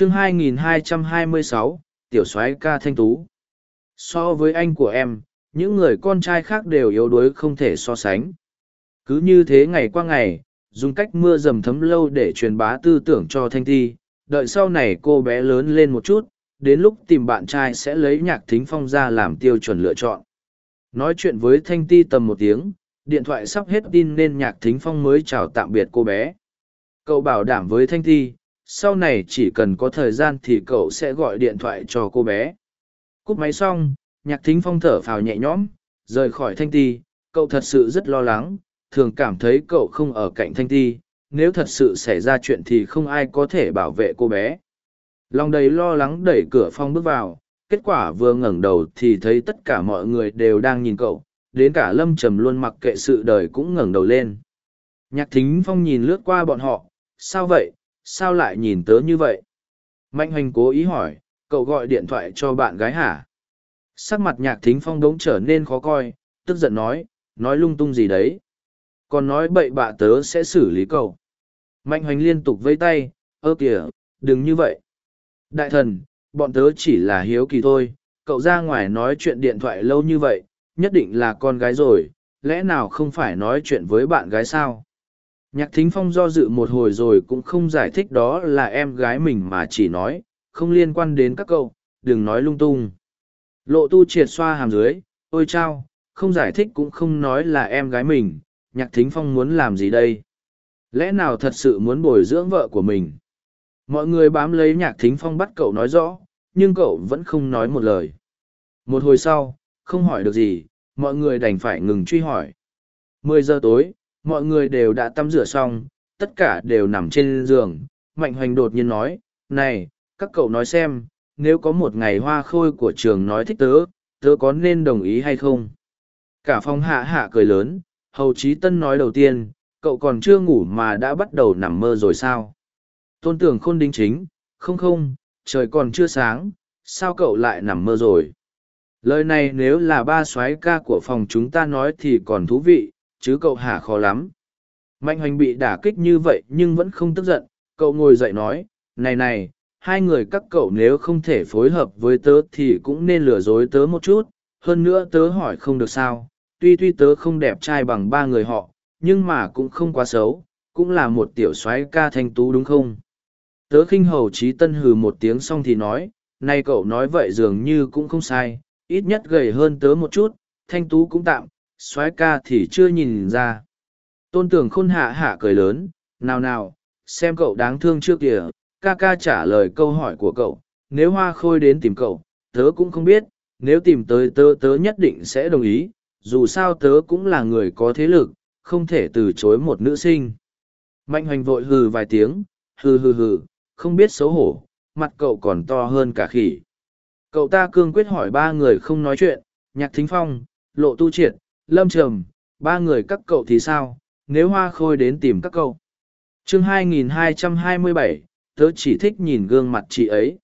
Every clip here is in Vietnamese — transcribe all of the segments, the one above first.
chương 2226, tiểu soái ca thanh tú. So với anh của em những người con trai khác đều yếu đuối không thể so sánh. Cứ như thế ngày qua ngày dùng cách mưa dầm thấm lâu để truyền bá tư tưởng cho thanh thi đợi sau này cô bé lớn lên một chút đến lúc tìm bạn trai sẽ lấy nhạc thính phong ra làm tiêu chuẩn lựa chọn. Nói chuyện với thanh ti tầm một tiếng điện thoại sắp hết tin nên nhạc thính phong mới chào tạm biệt cô bé. Cậu bảo đảm với thanh ti sau này chỉ cần có thời gian thì cậu sẽ gọi điện thoại cho cô bé. Cúp máy xong, nhạc thính phong thở phào nhẹ nhõm, rời khỏi thanh ti. Cậu thật sự rất lo lắng, thường cảm thấy cậu không ở cạnh thanh ti. Nếu thật sự xảy ra chuyện thì không ai có thể bảo vệ cô bé. Lòng đầy lo lắng đẩy cửa phong bước vào. Kết quả vừa ngẩng đầu thì thấy tất cả mọi người đều đang nhìn cậu. Đến cả lâm trầm luôn mặc kệ sự đời cũng ngẩng đầu lên. Nhạc thính phong nhìn lướt qua bọn họ. Sao vậy? Sao lại nhìn tớ như vậy? Mạnh hoành cố ý hỏi, cậu gọi điện thoại cho bạn gái hả? Sắc mặt nhạc thính phong đống trở nên khó coi, tức giận nói nói lung tung gì đấy? Còn nói bậy bạ tớ sẽ xử lý cậu. Mạnh hoành liên tục vây tay, ơ kìa, đừng như vậy. Đại thần, bọn tớ chỉ là hiếu kỳ thôi, cậu ra ngoài nói chuyện điện thoại lâu như vậy, nhất định là con gái rồi, lẽ nào không phải nói chuyện với bạn gái sao? Nhạc thính phong do dự một hồi rồi cũng không giải thích đó là em gái mình mà chỉ nói, không liên quan đến các cậu, đừng nói lung tung. Lộ tu triệt xoa hàm dưới, ôi chao, không giải thích cũng không nói là em gái mình, nhạc thính phong muốn làm gì đây? Lẽ nào thật sự muốn bồi dưỡng vợ của mình? Mọi người bám lấy nhạc thính phong bắt cậu nói rõ, nhưng cậu vẫn không nói một lời. Một hồi sau, không hỏi được gì, mọi người đành phải ngừng truy hỏi. Mười giờ tối mọi người đều đã tắm rửa xong, tất cả đều nằm trên giường. Mạnh hoành đột nhiên nói, này, các cậu nói xem, nếu có một ngày hoa khôi của trường nói thích tớ tớ có nên đồng ý hay không? Cả phòng hạ hạ cười lớn, hầu trí tân nói đầu tiên, cậu còn chưa ngủ mà đã bắt đầu nằm mơ rồi sao? Tôn tưởng khôn đính chính, không không, trời còn chưa sáng, sao cậu lại nằm mơ rồi? Lời này nếu là ba soái ca của phòng chúng ta nói thì còn thú vị chứ cậu hả khó lắm. Mạnh hoành bị đả kích như vậy nhưng vẫn không tức giận, cậu ngồi dậy nói, này này, hai người các cậu nếu không thể phối hợp với tớ thì cũng nên lừa dối tớ một chút, hơn nữa tớ hỏi không được sao, tuy tuy tớ không đẹp trai bằng ba người họ, nhưng mà cũng không quá xấu, cũng là một tiểu soái ca thanh tú đúng không? Tớ khinh hầu trí tân hừ một tiếng xong thì nói nay cậu nói vậy dường như cũng không sai, ít nhất gầy hơn tớ một chút, thanh tú cũng tạm soái ca thì chưa nhìn ra. Tôn tưởng khôn hạ hạ cười lớn, nào nào, xem cậu đáng thương trước kìa, ca ca trả lời câu hỏi của cậu, nếu hoa khôi đến tìm cậu, tớ cũng không biết, nếu tìm tới tớ tớ nhất định sẽ đồng ý, dù sao tớ cũng là người có thế lực, không thể từ chối một nữ sinh. Mạnh hoành vội hừ vài tiếng, hừ hừ hừ, không biết xấu hổ, mặt cậu còn to hơn cả khỉ. Cậu ta cương quyết hỏi ba người không nói chuyện, nhạc thính phong, lộ tu triệt lâm trầm ba người các cậu thì sao? Nếu hoa khôi đến tìm các cậu. Chương 2227, tớ chỉ thích nhìn gương mặt chị ấy.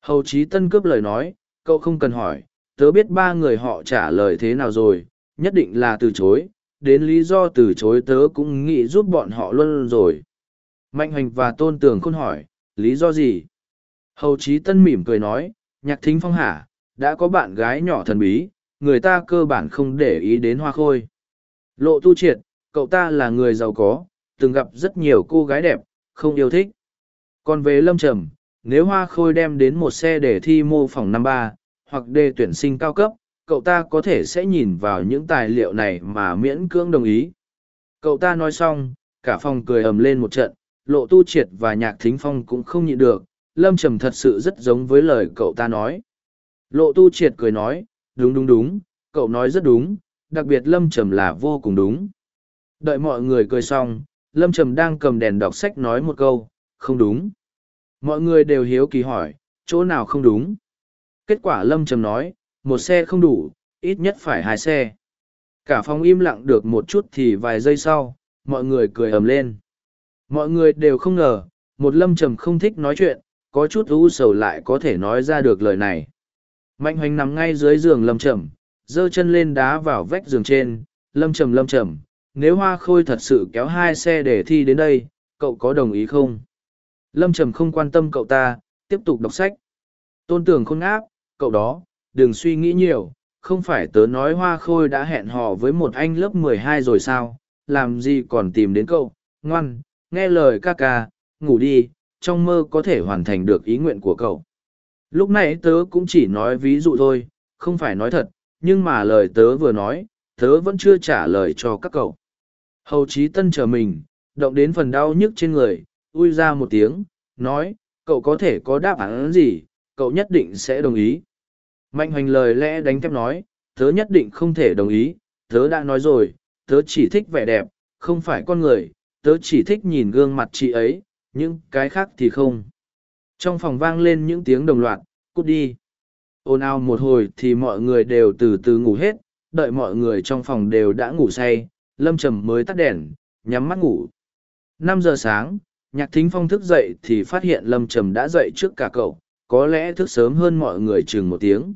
Hầu Chí tân cướp lời nói cậu không cần hỏi tớ biết ba người họ trả lời thế nào rồi nhất định là từ chối. Đến lý do từ chối tớ cũng nghĩ giúp bọn họ luôn rồi. Mạnh hoành và tôn tường khôn hỏi lý do gì? Hầu Chí tân mỉm cười nói nhạc thính phong hả? Đã có bạn gái nhỏ thần bí người ta cơ bản không để ý đến hoa khôi. Lộ tu triệt, cậu ta là người giàu có, từng gặp rất nhiều cô gái đẹp, không yêu thích. Còn về lâm trầm, nếu hoa khôi đem đến một xe để thi mô phỏng năm ba, hoặc đề tuyển sinh cao cấp, cậu ta có thể sẽ nhìn vào những tài liệu này mà miễn cưỡng đồng ý. Cậu ta nói xong, cả phòng cười ầm lên một trận, lộ tu triệt và nhạc thính phong cũng không nhịn được, lâm trầm thật sự rất giống với lời cậu ta nói. Lộ tu triệt cười nói đúng đúng đúng, cậu nói rất đúng, đặc biệt lâm trầm là vô cùng đúng. Đợi mọi người cười xong, lâm trầm đang cầm đèn đọc sách nói một câu, không đúng. Mọi người đều hiếu kỳ hỏi, chỗ nào không đúng? Kết quả lâm trầm nói, một xe không đủ, ít nhất phải hai xe. Cả phòng im lặng được một chút thì vài giây sau, mọi người cười ầm lên. Mọi người đều không ngờ, một lâm trầm không thích nói chuyện, có chút u sầu lại có thể nói ra được lời này mạnh hoành nằm ngay dưới giường lâm trầm giơ chân lên đá vào vách giường trên lâm trầm lâm trầm nếu hoa khôi thật sự kéo hai xe để thi đến đây cậu có đồng ý không lâm trầm không quan tâm cậu ta tiếp tục đọc sách. Tôn tưởng khôn áp, cậu đó, đừng suy nghĩ nhiều, không phải tớ nói hoa khôi đã hẹn hò với một anh lớp mười hai rồi sao, làm gì còn tìm đến cậu, ngoan, nghe lời ca ca, ngủ đi, trong mơ có thể hoàn thành được ý nguyện của cậu. Lúc nãy tớ cũng chỉ nói ví dụ thôi, không phải nói thật, nhưng mà lời tớ vừa nói, tớ vẫn chưa trả lời cho các cậu. Hầu Chí Tân chờ mình, động đến phần đau nhức trên người, ui ra một tiếng, nói, cậu có thể có đáp án gì, cậu nhất định sẽ đồng ý. Mạnh hoành lời lẽ đánh thép nói, tớ nhất định không thể đồng ý, tớ đã nói rồi, tớ chỉ thích vẻ đẹp, không phải con người, tớ chỉ thích nhìn gương mặt chị ấy, những cái khác thì không. Trong phòng vang lên những tiếng đồng loạt, cút đi. Ôn ào một hồi thì mọi người đều từ từ ngủ hết, đợi mọi người trong phòng đều đã ngủ say, lâm trầm mới tắt đèn, nhắm mắt ngủ. năm giờ sáng, nhạc thính phong thức dậy thì phát hiện lâm trầm đã dậy trước cả cậu, có lẽ thức sớm hơn mọi người chừng một tiếng.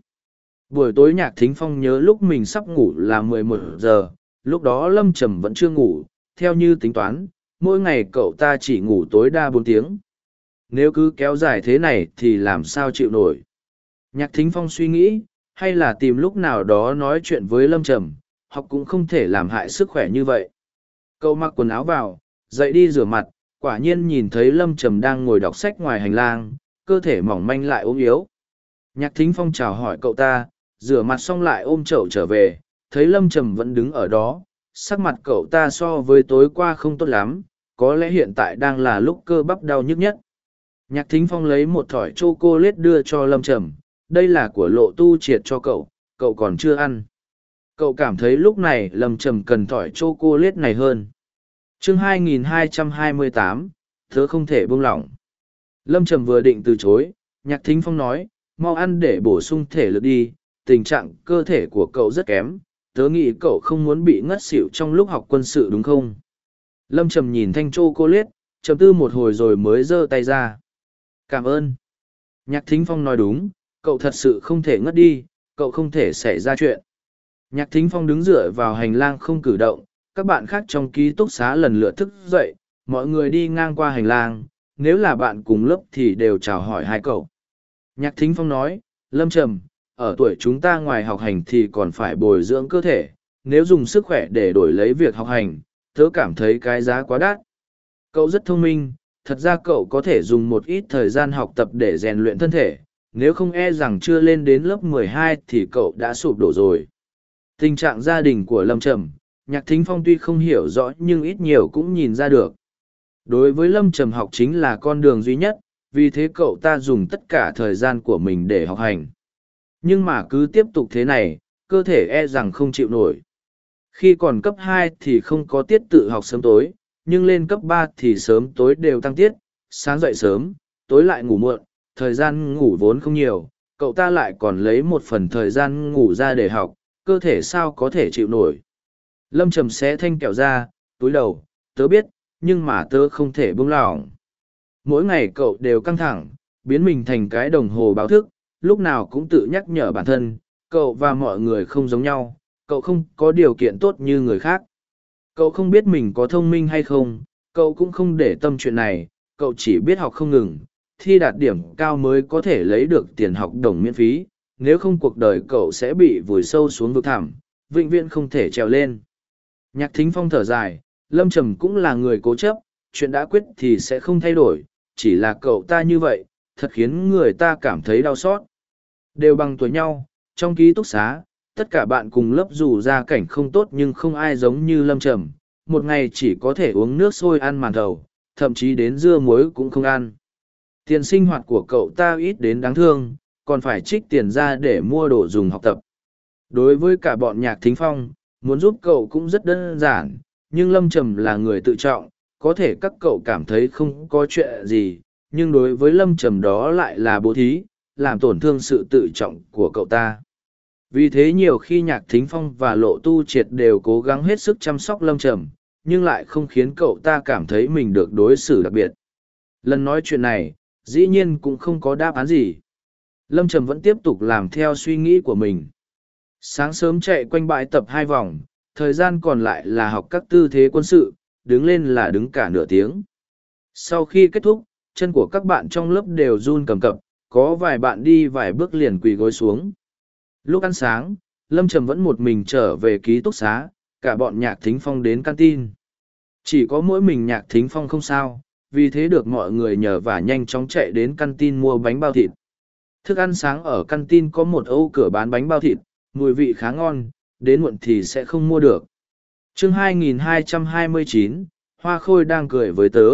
Buổi tối nhạc thính phong nhớ lúc mình sắp ngủ là mười một giờ, lúc đó lâm trầm vẫn chưa ngủ, theo như tính toán, mỗi ngày cậu ta chỉ ngủ tối đa bốn tiếng. Nếu cứ kéo dài thế này thì làm sao chịu nổi. Nhạc thính phong suy nghĩ, hay là tìm lúc nào đó nói chuyện với lâm trầm, học cũng không thể làm hại sức khỏe như vậy. Cậu mặc quần áo vào, dậy đi rửa mặt, quả nhiên nhìn thấy lâm trầm đang ngồi đọc sách ngoài hành lang, cơ thể mỏng manh lại ốm yếu. Nhạc thính phong chào hỏi cậu ta, rửa mặt xong lại ôm chậu trở về, thấy lâm trầm vẫn đứng ở đó, sắc mặt cậu ta so với tối qua không tốt lắm, có lẽ hiện tại đang là lúc cơ bắp đau nhức nhất. Nhạc thính phong lấy một thỏi chocolate đưa cho lâm trầm, đây là của lộ tu triệt cho cậu, cậu còn chưa ăn. Cậu cảm thấy lúc này lâm trầm cần thỏi chocolate này hơn. chương 2228, thớ không thể buông lỏng. Lâm trầm vừa định từ chối, nhạc thính phong nói, mau ăn để bổ sung thể lực đi, tình trạng cơ thể của cậu rất kém, tớ nghĩ cậu không muốn bị ngất xỉu trong lúc học quân sự đúng không? Lâm trầm nhìn thanh chô cô liết, trầm tư một hồi rồi mới giơ tay ra. Cảm ơn. Nhạc thính phong nói đúng, cậu thật sự không thể ngất đi, cậu không thể xảy ra chuyện. Nhạc thính phong đứng dựa vào hành lang không cử động, các bạn khác trong ký túc xá lần lượt thức dậy, mọi người đi ngang qua hành lang, nếu là bạn cùng lớp thì đều chào hỏi hai cậu. Nhạc thính phong nói, Lâm Trầm, ở tuổi chúng ta ngoài học hành thì còn phải bồi dưỡng cơ thể, nếu dùng sức khỏe để đổi lấy việc học hành, tớ cảm thấy cái giá quá đắt. Cậu rất thông minh, thật ra cậu có thể dùng một ít thời gian học tập để rèn luyện thân thể, nếu không e rằng chưa lên đến lớp 12 thì cậu đã sụp đổ rồi. Tình trạng gia đình của Lâm Trầm, Nhạc Thính Phong tuy không hiểu rõ nhưng ít nhiều cũng nhìn ra được. Đối với Lâm Trầm học chính là con đường duy nhất, vì thế cậu ta dùng tất cả thời gian của mình để học hành. Nhưng mà cứ tiếp tục thế này, cơ thể e rằng không chịu nổi. Khi còn cấp hai thì không có tiết tự học sớm tối, nhưng lên cấp ba thì sớm tối đều tăng tiết, sáng dậy sớm, tối lại ngủ muộn, thời gian ngủ vốn không nhiều, cậu ta lại còn lấy một phần thời gian ngủ ra để học, cơ thể sao có thể chịu nổi. Lâm trầm xé thanh kẹo ra, túi đầu, tớ biết, nhưng mà tớ không thể buông lỏng. Mỗi ngày cậu đều căng thẳng, biến mình thành cái đồng hồ báo thức, lúc nào cũng tự nhắc nhở bản thân, cậu và mọi người không giống nhau, cậu không có điều kiện tốt như người khác. Cậu không biết mình có thông minh hay không, cậu cũng không để tâm chuyện này, cậu chỉ biết học không ngừng, thi đạt điểm cao mới có thể lấy được tiền học đồng miễn phí, nếu không cuộc đời cậu sẽ bị vùi sâu xuống vực thẳm, vĩnh viễn không thể trèo lên. Nhạc thính phong thở dài, Lâm Trầm cũng là người cố chấp, chuyện đã quyết thì sẽ không thay đổi, chỉ là cậu ta như vậy, thật khiến người ta cảm thấy đau xót. Đều bằng tuổi nhau, trong ký túc xá, tất cả bạn cùng lớp dù ra cảnh không tốt nhưng không ai giống như lâm trầm, một ngày chỉ có thể uống nước sôi ăn màn thầu, thậm chí đến dưa muối cũng không ăn. Tiền sinh hoạt của cậu ta ít đến đáng thương, còn phải trích tiền ra để mua đồ dùng học tập. Đối với cả bọn nhạc thính phong, muốn giúp cậu cũng rất đơn giản, nhưng lâm trầm là người tự trọng, có thể các cậu cảm thấy không có chuyện gì, nhưng đối với lâm trầm đó lại là bố thí, làm tổn thương sự tự trọng của cậu ta. Vì thế nhiều khi nhạc thính phong và lộ tu triệt đều cố gắng hết sức chăm sóc lâm trầm, nhưng lại không khiến cậu ta cảm thấy mình được đối xử đặc biệt. Lần nói chuyện này, dĩ nhiên cũng không có đáp án gì. Lâm Trầm vẫn tiếp tục làm theo suy nghĩ của mình. Sáng sớm chạy quanh bãi tập hai vòng, thời gian còn lại là học các tư thế quân sự, đứng lên là đứng cả nửa tiếng. Sau khi kết thúc, chân của các bạn trong lớp đều run cầm cập, có vài bạn đi vài bước liền quỳ gối xuống. Lúc ăn sáng, Lâm Trầm vẫn một mình trở về ký túc xá, cả bọn nhạc thính phong đến căn tin. Chỉ có mỗi mình nhạc thính phong không sao, vì thế được mọi người nhờ và nhanh chóng chạy đến căn tin mua bánh bao thịt. Thức ăn sáng ở căn tin có một ô cửa bán bánh bao thịt, mùi vị khá ngon, đến muộn thì sẽ không mua được. chương 2229, Hoa Khôi đang cười với tớ.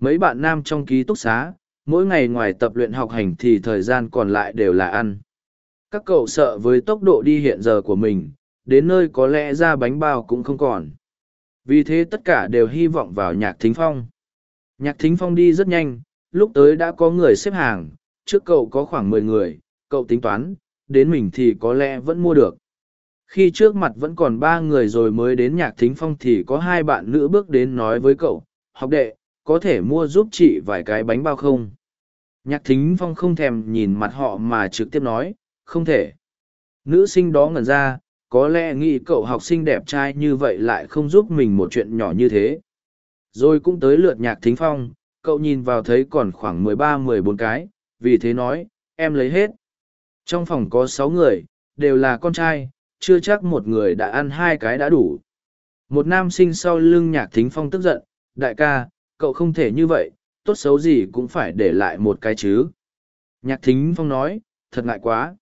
Mấy bạn nam trong ký túc xá, mỗi ngày ngoài tập luyện học hành thì thời gian còn lại đều là ăn. Các cậu sợ với tốc độ đi hiện giờ của mình, đến nơi có lẽ ra bánh bao cũng không còn. Vì thế tất cả đều hy vọng vào nhạc thính phong. Nhạc thính phong đi rất nhanh, lúc tới đã có người xếp hàng, trước cậu có khoảng mười người, cậu tính toán, đến mình thì có lẽ vẫn mua được. Khi trước mặt vẫn còn ba người rồi mới đến nhạc thính phong thì có hai bạn nữ bước đến nói với cậu, học đệ, có thể mua giúp chị vài cái bánh bao không? Nhạc thính phong không thèm nhìn mặt họ mà trực tiếp nói, không thể. Nữ sinh đó ngẩn ra, có lẽ nghĩ cậu học sinh đẹp trai như vậy lại không giúp mình một chuyện nhỏ như thế. Rồi cũng tới lượt nhạc thính phong, cậu nhìn vào thấy còn khoảng mười ba mười bốn cái, vì thế nói, em lấy hết. Trong phòng có sáu người, đều là con trai, chưa chắc một người đã ăn hai cái đã đủ. Một nam sinh sau lưng nhạc thính phong tức giận, đại ca, cậu không thể như vậy, tốt xấu gì cũng phải để lại một cái chứ. Nhạc thính phong nói, thật ngại quá.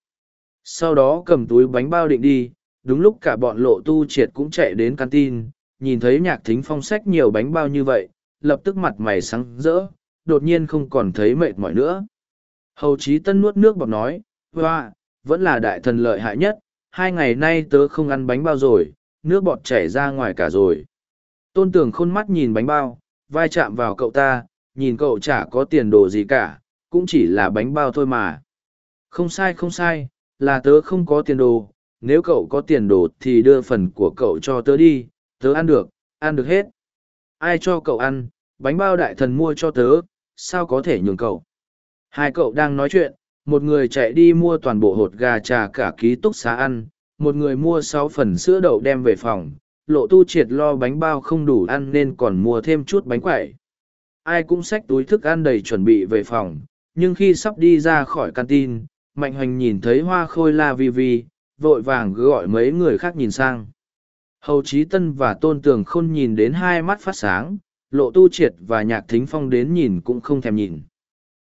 Sau đó cầm túi bánh bao định đi, đúng lúc cả bọn lộ tu triệt cũng chạy đến canteen, nhìn thấy nhạc thính phong sách nhiều bánh bao như vậy, lập tức mặt mày sáng rỡ, đột nhiên không còn thấy mệt mỏi nữa. Hầu chí tân nuốt nước bọc nói, hoa, vẫn là đại thần lợi hại nhất, hai ngày nay tớ không ăn bánh bao rồi, nước bọt chảy ra ngoài cả rồi. Tôn tưởng khôn mắt nhìn bánh bao, vai chạm vào cậu ta, nhìn cậu chả có tiền đồ gì cả, cũng chỉ là bánh bao thôi mà. Không sai không sai, là tớ không có tiền đồ, nếu cậu có tiền đồ thì đưa phần của cậu cho tớ đi, tớ ăn được, ăn được hết. Ai cho cậu ăn, bánh bao đại thần mua cho tớ, sao có thể nhường cậu. Hai cậu đang nói chuyện, một người chạy đi mua toàn bộ hột gà trà cả ký túc xá ăn, một người mua sáu phần sữa đậu đem về phòng, lộ tu triệt lo bánh bao không đủ ăn nên còn mua thêm chút bánh quẩy. Ai cũng xách túi thức ăn đầy chuẩn bị về phòng, nhưng khi sắp đi ra khỏi canteen, Mạnh Hoành nhìn thấy hoa khôi la vi vi, vội vàng gọi mấy người khác nhìn sang. Hầu Chí Tân và Tôn Tường Khôn nhìn đến hai mắt phát sáng, lộ tu triệt và nhạc thính phong đến nhìn cũng không thèm nhìn.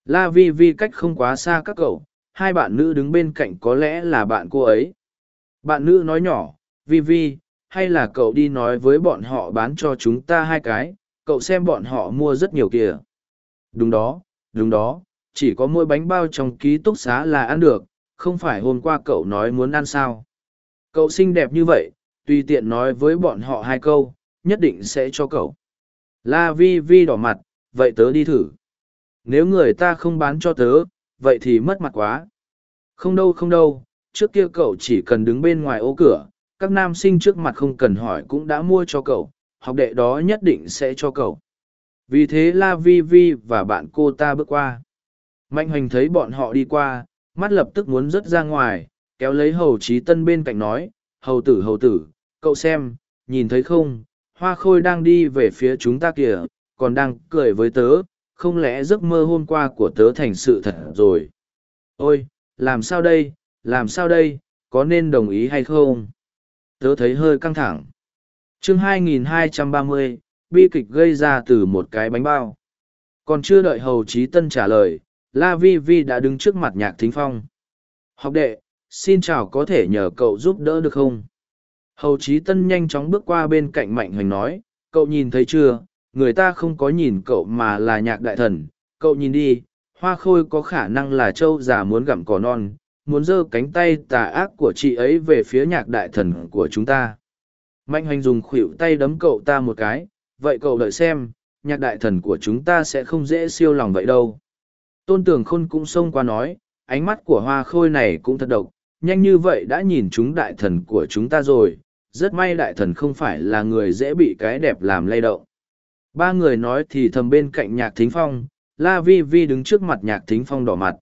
La Vi Vi cách không quá xa các cậu, hai bạn nữ đứng bên cạnh có lẽ là bạn cô ấy. Bạn nữ nói nhỏ, Vi Vi, hay là cậu đi nói với bọn họ bán cho chúng ta hai cái, cậu xem bọn họ mua rất nhiều kìa. Đúng đó, đúng đó, chỉ có mỗi bánh bao trong ký túc xá là ăn được, không phải hôm qua cậu nói muốn ăn sao. Cậu xinh đẹp như vậy, tùy tiện nói với bọn họ hai câu, nhất định sẽ cho cậu. La Vi Vi đỏ mặt, vậy tớ đi thử. Nếu người ta không bán cho tớ, vậy thì mất mặt quá. Không đâu không đâu, trước kia cậu chỉ cần đứng bên ngoài ô cửa, các nam sinh trước mặt không cần hỏi cũng đã mua cho cậu, học đệ đó nhất định sẽ cho cậu. Vì thế La Vi Vi và bạn cô ta bước qua. Mạnh hoành thấy bọn họ đi qua, mắt lập tức muốn rớt ra ngoài, kéo lấy hầu trí tân bên cạnh nói, hầu tử hầu tử, cậu xem, nhìn thấy không, hoa khôi đang đi về phía chúng ta kìa, còn đang cười với tớ, không lẽ giấc mơ hôm qua của tớ thành sự thật rồi. Ôi, làm sao đây, làm sao đây, có nên đồng ý hay không? Tớ thấy hơi căng thẳng. chương 2230, bi kịch gây ra từ một cái bánh bao. Còn chưa đợi Hầu Chí Tân trả lời, La Vi Vi đã đứng trước mặt nhạc thính phong. Học đệ, xin chào có thể nhờ cậu giúp đỡ được không? Hầu Chí Tân nhanh chóng bước qua bên cạnh Mạnh Hoành nói, cậu nhìn thấy chưa, người ta không có nhìn cậu mà là nhạc đại thần, cậu nhìn đi, hoa khôi có khả năng là châu già muốn gặm cỏ non, muốn giơ cánh tay tà ác của chị ấy về phía nhạc đại thần của chúng ta. Mạnh Hoành dùng khuỷu tay đấm cậu ta một cái, vậy cậu đợi xem, nhạc đại thần của chúng ta sẽ không dễ siêu lòng vậy đâu. Tôn Tường Khôn cũng xông qua nói, ánh mắt của hoa khôi này cũng thật độc, nhanh như vậy đã nhìn chúng đại thần của chúng ta rồi, rất may đại thần không phải là người dễ bị cái đẹp làm lay động. Ba người nói thì thầm bên cạnh nhạc thính phong, La Vi Vi đứng trước mặt nhạc thính phong đỏ mặt.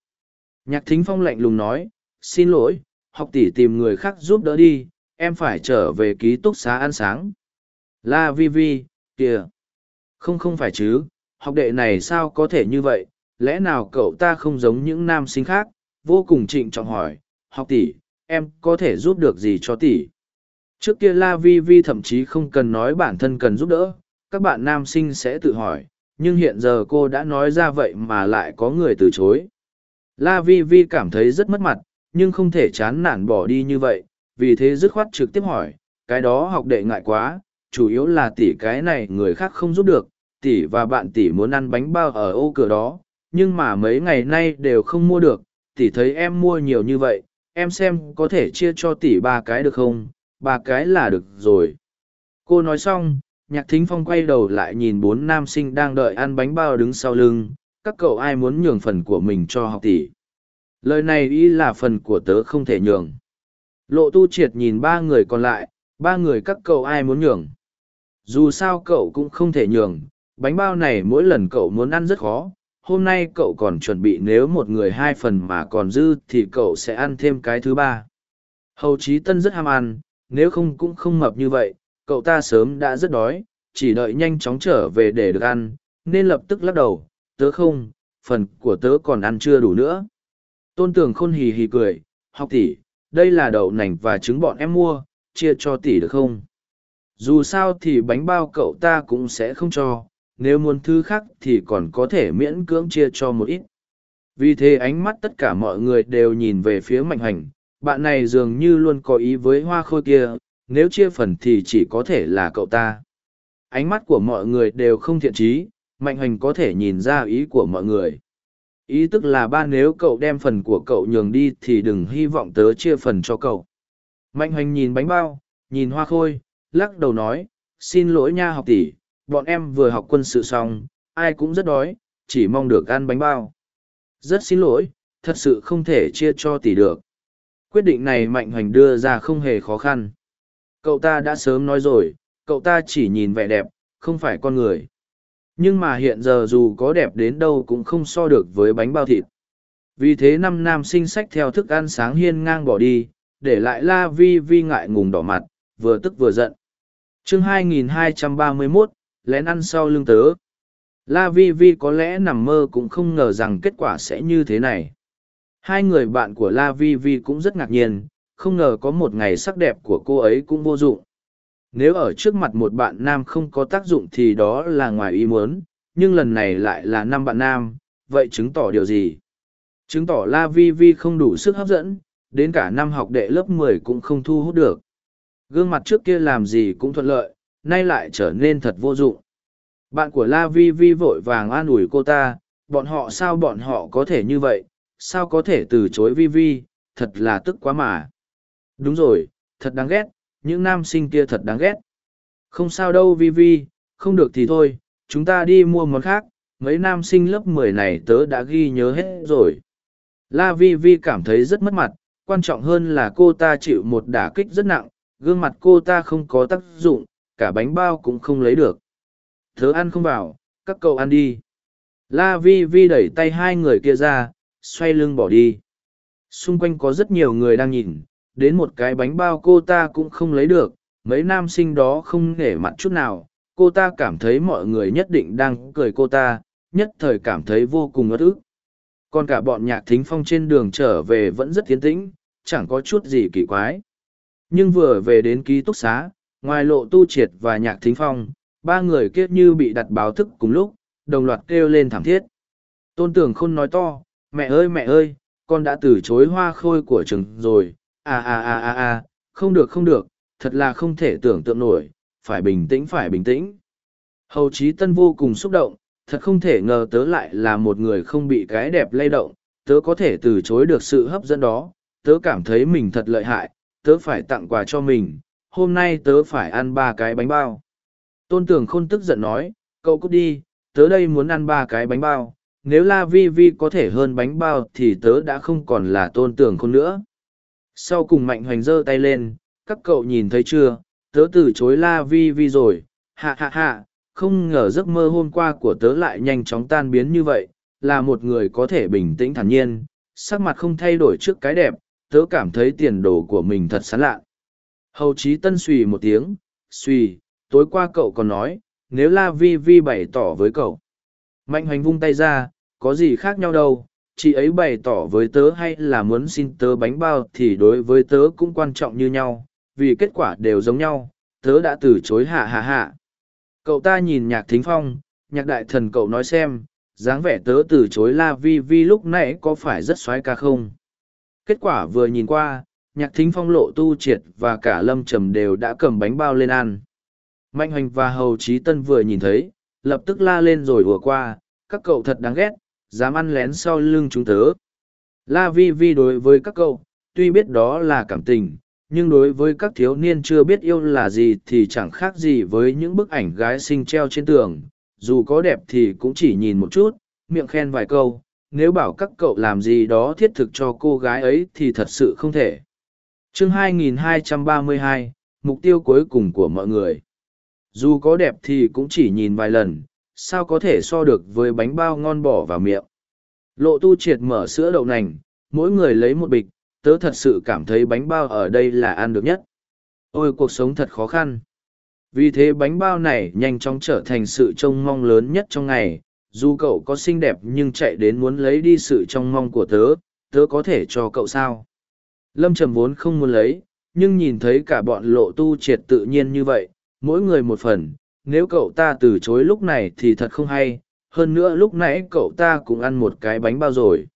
Nhạc thính phong lạnh lùng nói, xin lỗi, học tỷ tìm người khác giúp đỡ đi, em phải trở về ký túc xá ăn sáng. La Vi Vi, kìa. Không không phải chứ, học đệ này sao có thể như vậy, lẽ nào cậu ta không giống những nam sinh khác, vô cùng trịnh trọng hỏi, học tỷ, em có thể giúp được gì cho tỷ? Trước kia La Vi Vi thậm chí không cần nói bản thân cần giúp đỡ, các bạn nam sinh sẽ tự hỏi, nhưng hiện giờ cô đã nói ra vậy mà lại có người từ chối. La Vi Vi cảm thấy rất mất mặt, nhưng không thể chán nản bỏ đi như vậy, vì thế dứt khoát trực tiếp hỏi, cái đó học đệ ngại quá, chủ yếu là tỷ cái này người khác không giúp được, tỷ và bạn tỷ muốn ăn bánh bao ở ô cửa đó, nhưng mà mấy ngày nay đều không mua được, tỷ thấy em mua nhiều như vậy, em xem có thể chia cho tỷ ba cái được không, ba cái là được rồi. Cô nói xong, nhạc thính phong quay đầu lại nhìn bốn nam sinh đang đợi ăn bánh bao đứng sau lưng, các cậu ai muốn nhường phần của mình cho học tỷ. Lời này ý là phần của tớ không thể nhường. Lộ tu triệt nhìn ba người còn lại, ba người các cậu ai muốn nhường. Dù sao cậu cũng không thể nhường, bánh bao này mỗi lần cậu muốn ăn rất khó. Hôm nay cậu còn chuẩn bị nếu một người hai phần mà còn dư thì cậu sẽ ăn thêm cái thứ ba. Hầu Chí Tân rất ham ăn, nếu không cũng không mập như vậy, cậu ta sớm đã rất đói, chỉ đợi nhanh chóng trở về để được ăn, nên lập tức lắc đầu, tớ không, phần của tớ còn ăn chưa đủ nữa. Tôn Tường khôn hì hì cười, học tỷ, đây là đậu nành và trứng bọn em mua, chia cho tỷ được không? Dù sao thì bánh bao cậu ta cũng sẽ không cho, nếu muốn thứ khác thì còn có thể miễn cưỡng chia cho một ít. Vì thế ánh mắt tất cả mọi người đều nhìn về phía mạnh hành, bạn này dường như luôn có ý với hoa khôi kia, nếu chia phần thì chỉ có thể là cậu ta. Ánh mắt của mọi người đều không thiện trí, mạnh hành có thể nhìn ra ý của mọi người ý tức là ba nếu cậu đem phần của cậu nhường đi thì đừng hy vọng tớ chia phần cho cậu mạnh hoành nhìn bánh bao nhìn hoa khôi lắc đầu nói xin lỗi nha học tỷ bọn em vừa học quân sự xong ai cũng rất đói chỉ mong được ăn bánh bao. Rất xin lỗi thật sự không thể chia cho tỷ được. Quyết định này mạnh hoành đưa ra không hề khó khăn. Cậu ta đã sớm nói rồi cậu ta chỉ nhìn vẻ đẹp không phải con người. Nhưng mà hiện giờ dù có đẹp đến đâu cũng không so được với bánh bao thịt. Vì thế năm nam sinh sách theo thức ăn sáng hiên ngang bỏ đi để lại la vi vi ngại ngùng đỏ mặt vừa tức vừa giận. Chương 2231, lén ăn sau lưng tớ la vi vi có lẽ nằm mơ cũng không ngờ rằng kết quả sẽ như thế này hai người bạn của la vi vi cũng rất ngạc nhiên không ngờ có một ngày sắc đẹp của cô ấy cũng vô dụng nếu ở trước mặt một bạn nam không có tác dụng thì đó là ngoài ý muốn, nhưng lần này lại là năm bạn nam, vậy chứng tỏ điều gì? Chứng tỏ La Vi Vi không đủ sức hấp dẫn, đến cả năm học đệ lớp mười cũng không thu hút được. Gương mặt trước kia làm gì cũng thuận lợi, nay lại trở nên thật vô dụng. Bạn của La Vi Vi vội vàng an ủi cô ta, bọn họ sao bọn họ có thể như vậy, sao có thể từ chối Vi Vi, thật là tức quá mà. Đúng rồi, thật đáng ghét, những nam sinh kia thật đáng ghét. Không sao đâu Vi Vi, không được thì thôi, chúng ta đi mua món khác, mấy nam sinh lớp mười này tớ đã ghi nhớ hết rồi. La Vi Vi cảm thấy rất mất mặt, quan trọng hơn là cô ta chịu một đả kích rất nặng, gương mặt cô ta không có tác dụng, cả bánh bao cũng không lấy được. thớ ăn không vào, các cậu ăn đi. La Vi Vi đẩy tay hai người kia ra, xoay lưng bỏ đi. Xung quanh có rất nhiều người đang nhìn, đến một cái bánh bao cô ta cũng không lấy được mấy nam sinh đó không nể mặt chút nào cô ta cảm thấy mọi người nhất định đang cười cô ta nhất thời cảm thấy vô cùng ất ức còn cả bọn nhạc thính phong trên đường trở về vẫn rất tiến tĩnh chẳng có chút gì kỳ quái nhưng vừa về đến ký túc xá ngoài lộ tu triệt và nhạc thính phong ba người kia như bị đặt báo thức cùng lúc đồng loạt kêu lên thảm thiết. Tôn tưởng khôn nói to mẹ ơi mẹ ơi con đã từ chối hoa khôi của trường rồi. À à à à à, không được không được, thật là không thể tưởng tượng nổi, phải bình tĩnh phải bình tĩnh. Hầu Chí Tân vô cùng xúc động, thật không thể ngờ tớ lại là một người không bị cái đẹp lay động, tớ có thể từ chối được sự hấp dẫn đó, tớ cảm thấy mình thật lợi hại, tớ phải tặng quà cho mình, hôm nay tớ phải ăn ba cái bánh bao. Tôn Tưởng Khôn tức giận nói, cậu cút đi, tớ đây muốn ăn ba cái bánh bao, nếu La Vi Vi có thể hơn bánh bao thì tớ đã không còn là Tôn Tưởng Khôn nữa. Sau cùng mạnh hoành giơ tay lên các cậu nhìn thấy chưa? Tớ từ chối la vi vi rồi. Hạ hạ hạ không ngờ giấc mơ hôm qua của tớ lại nhanh chóng tan biến như vậy. Là một người có thể bình tĩnh thản nhiên sắc mặt không thay đổi trước cái đẹp. Tớ cảm thấy tiền đồ của mình thật sán lạ hầu chí tân suy một tiếng, suy, tối qua cậu còn nói, nếu la vi vi bày tỏ với cậu. Mạnh hoành vung tay ra, có gì khác nhau đâu, chị ấy bày tỏ với tớ hay là muốn xin tớ bánh bao thì đối với tớ cũng quan trọng như nhau, vì kết quả đều giống nhau, tớ đã từ chối hạ hạ hạ. Cậu ta nhìn nhạc thính phong, nhạc đại thần cậu nói xem, dáng vẻ tớ từ chối la vi vi lúc nãy có phải rất xoái ca không? Kết quả vừa nhìn qua nhạc thính phong lộ tu triệt và cả lâm trầm đều đã cầm bánh bao lên ăn. Mạnh hoành và hầu trí tân vừa nhìn thấy, lập tức la lên rồi ùa qua, các cậu thật đáng ghét, dám ăn lén sau lưng chúng tớ. La vi vi đối với các cậu, tuy biết đó là cảm tình, nhưng đối với các thiếu niên chưa biết yêu là gì thì chẳng khác gì với những bức ảnh gái xinh treo trên tường. Dù có đẹp thì cũng chỉ nhìn một chút, miệng khen vài câu, nếu bảo các cậu làm gì đó thiết thực cho cô gái ấy thì thật sự không thể chương 2232, mục tiêu cuối cùng của mọi người. Dù có đẹp thì cũng chỉ nhìn vài lần sao có thể so được với bánh bao ngon bỏ vào miệng? Lộ tu triệt mở sữa đậu nành mỗi người lấy một bịch tớ thật sự cảm thấy bánh bao ở đây là ăn được nhất. Ôi cuộc sống thật khó khăn. Vì thế bánh bao này nhanh chóng trở thành sự trông mong lớn nhất trong ngày. Dù cậu có xinh đẹp nhưng chạy đến muốn lấy đi sự trông mong của tớ tớ có thể cho cậu sao? Lâm trầm vốn không muốn lấy, nhưng nhìn thấy cả bọn lộ tu triệt tự nhiên như vậy, mỗi người một phần, nếu cậu ta từ chối lúc này thì thật không hay, hơn nữa lúc nãy cậu ta cũng ăn một cái bánh bao rồi.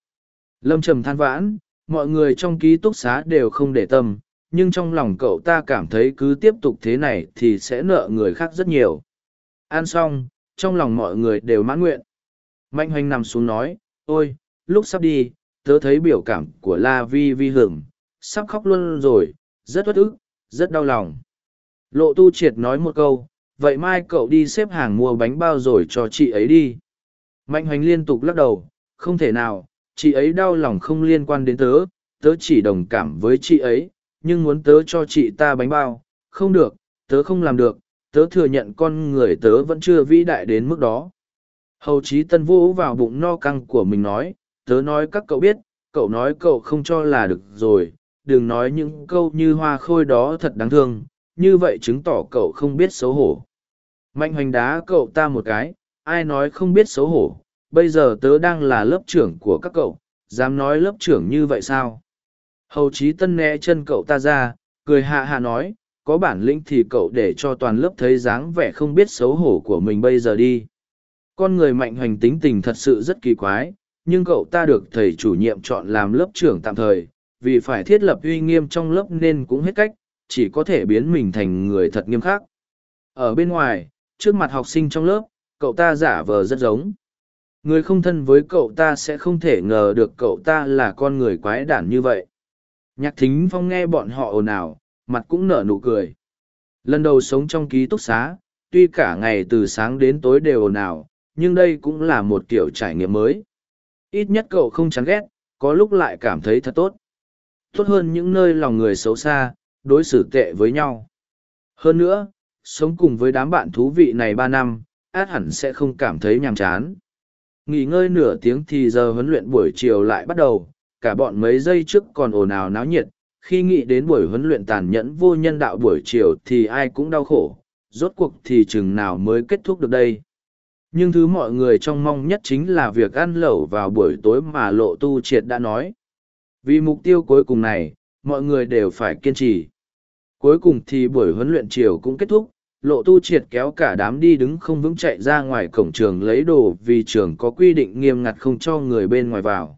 Lâm trầm than vãn, mọi người trong ký túc xá đều không để tâm, nhưng trong lòng cậu ta cảm thấy cứ tiếp tục thế này thì sẽ nợ người khác rất nhiều. Ăn xong, trong lòng mọi người đều mãn nguyện. Mạnh hoành nằm xuống nói, ôi, lúc sắp đi, tớ thấy biểu cảm của la vi vi hưởng sắp khóc luôn rồi, rất uất ức, rất đau lòng. Lộ tu triệt nói một câu, vậy mai cậu đi xếp hàng mua bánh bao rồi cho chị ấy đi. Mạnh hoành liên tục lắc đầu, không thể nào, chị ấy đau lòng không liên quan đến tớ tớ chỉ đồng cảm với chị ấy, nhưng muốn tớ cho chị ta bánh bao, không được, tớ không làm được, tớ thừa nhận con người tớ vẫn chưa vĩ đại đến mức đó. Hầu chí tân vũ vào bụng no căng của mình nói, tớ nói các cậu biết, cậu nói cậu không cho là được rồi đừng nói những câu như hoa khôi đó thật đáng thương, như vậy chứng tỏ cậu không biết xấu hổ. Mạnh hoành đá cậu ta một cái, ai nói không biết xấu hổ, bây giờ tớ đang là lớp trưởng của các cậu, dám nói lớp trưởng như vậy sao? Hầu chí tân né chân cậu ta ra, cười hạ hạ nói, có bản lĩnh thì cậu để cho toàn lớp thấy dáng vẻ không biết xấu hổ của mình bây giờ đi. Con người mạnh hoành tính tình thật sự rất kỳ quái, nhưng cậu ta được thầy chủ nhiệm chọn làm lớp trưởng tạm thời vì phải thiết lập uy nghiêm trong lớp nên cũng hết cách, chỉ có thể biến mình thành người thật nghiêm khắc. Ở bên ngoài, trước mặt học sinh trong lớp, cậu ta giả vờ rất giống. Người không thân với cậu ta sẽ không thể ngờ được cậu ta là con người quái đản như vậy. Nhạc thính phong nghe bọn họ ồn ào, mặt cũng nở nụ cười. Lần đầu sống trong ký túc xá, tuy cả ngày từ sáng đến tối đều ồn ào, nhưng đây cũng là một kiểu trải nghiệm mới. Ít nhất cậu không chán ghét, có lúc lại cảm thấy thật tốt tốt hơn những nơi lòng người xấu xa, đối xử tệ với nhau. Hơn nữa, sống cùng với đám bạn thú vị này ba năm, át hẳn sẽ không cảm thấy nhàm chán. Nghỉ ngơi nửa tiếng thì giờ huấn luyện buổi chiều lại bắt đầu, cả bọn mấy giây trước còn ồn ào náo nhiệt, khi nghĩ đến buổi huấn luyện tàn nhẫn vô nhân đạo buổi chiều thì ai cũng đau khổ, rốt cuộc thì chừng nào mới kết thúc được đây? Nhưng thứ mọi người trong mong nhất chính là việc ăn lẩu vào buổi tối mà lộ tu triệt đã nói vì mục tiêu cuối cùng này, mọi người đều phải kiên trì. Cuối cùng thì buổi huấn luyện chiều cũng kết thúc, lộ tu triệt kéo cả đám đi đứng không vững chạy ra ngoài cổng trường lấy đồ vì trường có quy định nghiêm ngặt không cho người bên ngoài vào.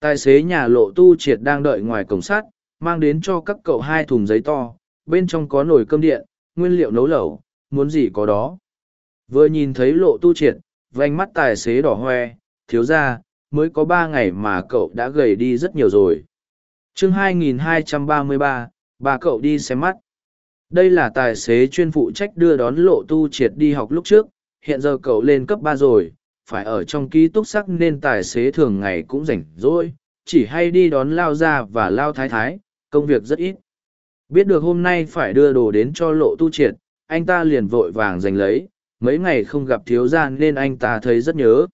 Tài xế nhà lộ tu triệt đang đợi ngoài cổng sắt, mang đến cho các cậu hai thùng giấy to, bên trong có nồi cơm điện, nguyên liệu nấu lẩu, muốn gì có đó. Vừa nhìn thấy lộ tu triệt vánh mắt tài xế đỏ hoe, thiếu ra mới có ba ngày mà cậu đã gầy đi rất nhiều rồi. Chương 2233, bà cậu đi xem mắt. Đây là tài xế chuyên phụ trách đưa đón lộ tu triệt đi học lúc trước hiện giờ cậu lên cấp ba rồi phải ở trong ký túc sắc nên tài xế thường ngày cũng rảnh rỗi chỉ hay đi đón lao ra và lao thái thái công việc rất ít. Biết được hôm nay phải đưa đồ đến cho lộ tu triệt anh ta liền vội vàng giành lấy mấy ngày không gặp thiếu gia nên anh ta thấy rất nhớ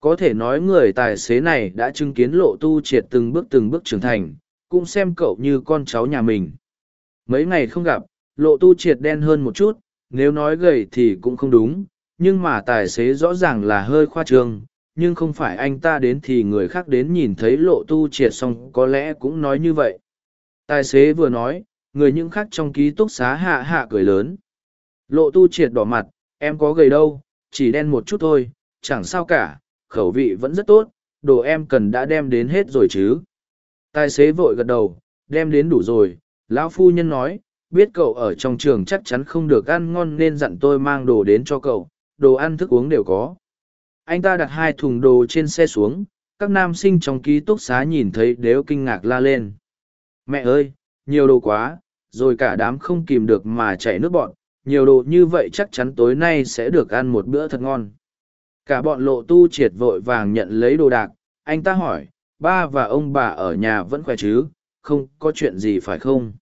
có thể nói người tài xế này đã chứng kiến lộ tu triệt từng bước từng bước trưởng thành cũng xem cậu như con cháu nhà mình mấy ngày không gặp lộ tu triệt đen hơn một chút nếu nói gầy thì cũng không đúng nhưng mà tài xế rõ ràng là hơi khoa trương nhưng không phải anh ta đến thì người khác đến nhìn thấy lộ tu triệt xong có lẽ cũng nói như vậy. Tài xế vừa nói, người những khác trong ký túc xá hạ hạ cười lớn. Lộ tu triệt đỏ mặt, em có gầy đâu, chỉ đen một chút thôi, chẳng sao cả, khẩu vị vẫn rất tốt, đồ em cần đã đem đến hết rồi chứ. Tài xế vội gật đầu, đem đến đủ rồi, lão phu nhân nói, biết cậu ở trong trường chắc chắn không được ăn ngon nên dặn tôi mang đồ đến cho cậu, đồ ăn thức uống đều có. Anh ta đặt hai thùng đồ trên xe xuống, các nam sinh trong ký túc xá nhìn thấy đều kinh ngạc la lên. Mẹ ơi, nhiều đồ quá, rồi cả đám không kìm được mà chảy nước bọn, nhiều đồ như vậy chắc chắn tối nay sẽ được ăn một bữa thật ngon. Cả bọn lộ tu triệt vội vàng nhận lấy đồ đạc, anh ta hỏi, ba và ông bà ở nhà vẫn khỏe chứ, không có chuyện gì phải không?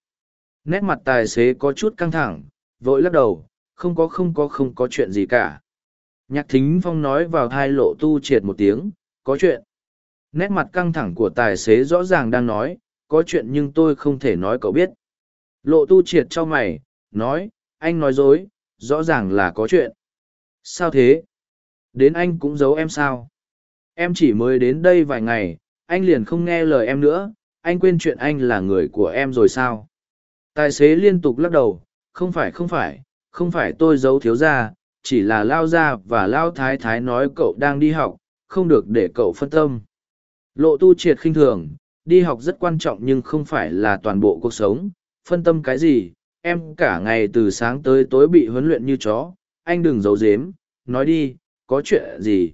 Nét mặt tài xế có chút căng thẳng, vội lắc đầu, không có không có không có chuyện gì cả. Nhạc thính phong nói vào hai lộ tu triệt một tiếng, có chuyện. Nét mặt căng thẳng của tài xế rõ ràng đang nói, có chuyện nhưng tôi không thể nói cậu biết. Lộ tu triệt cho mày, nói, anh nói dối, rõ ràng là có chuyện. Sao thế? Đến anh cũng giấu em sao? Em chỉ mới đến đây vài ngày, anh liền không nghe lời em nữa, anh quên chuyện anh là người của em rồi sao? Tài xế liên tục lắc đầu, không phải không phải, không phải tôi giấu thiếu gia, chỉ là lao gia và lao thái thái nói cậu đang đi học, không được để cậu phân tâm. Lộ tu triệt khinh thường, đi học rất quan trọng nhưng không phải là toàn bộ cuộc sống, phân tâm cái gì, em cả ngày từ sáng tới tối bị huấn luyện như chó, anh đừng giấu giếm, nói đi, có chuyện gì?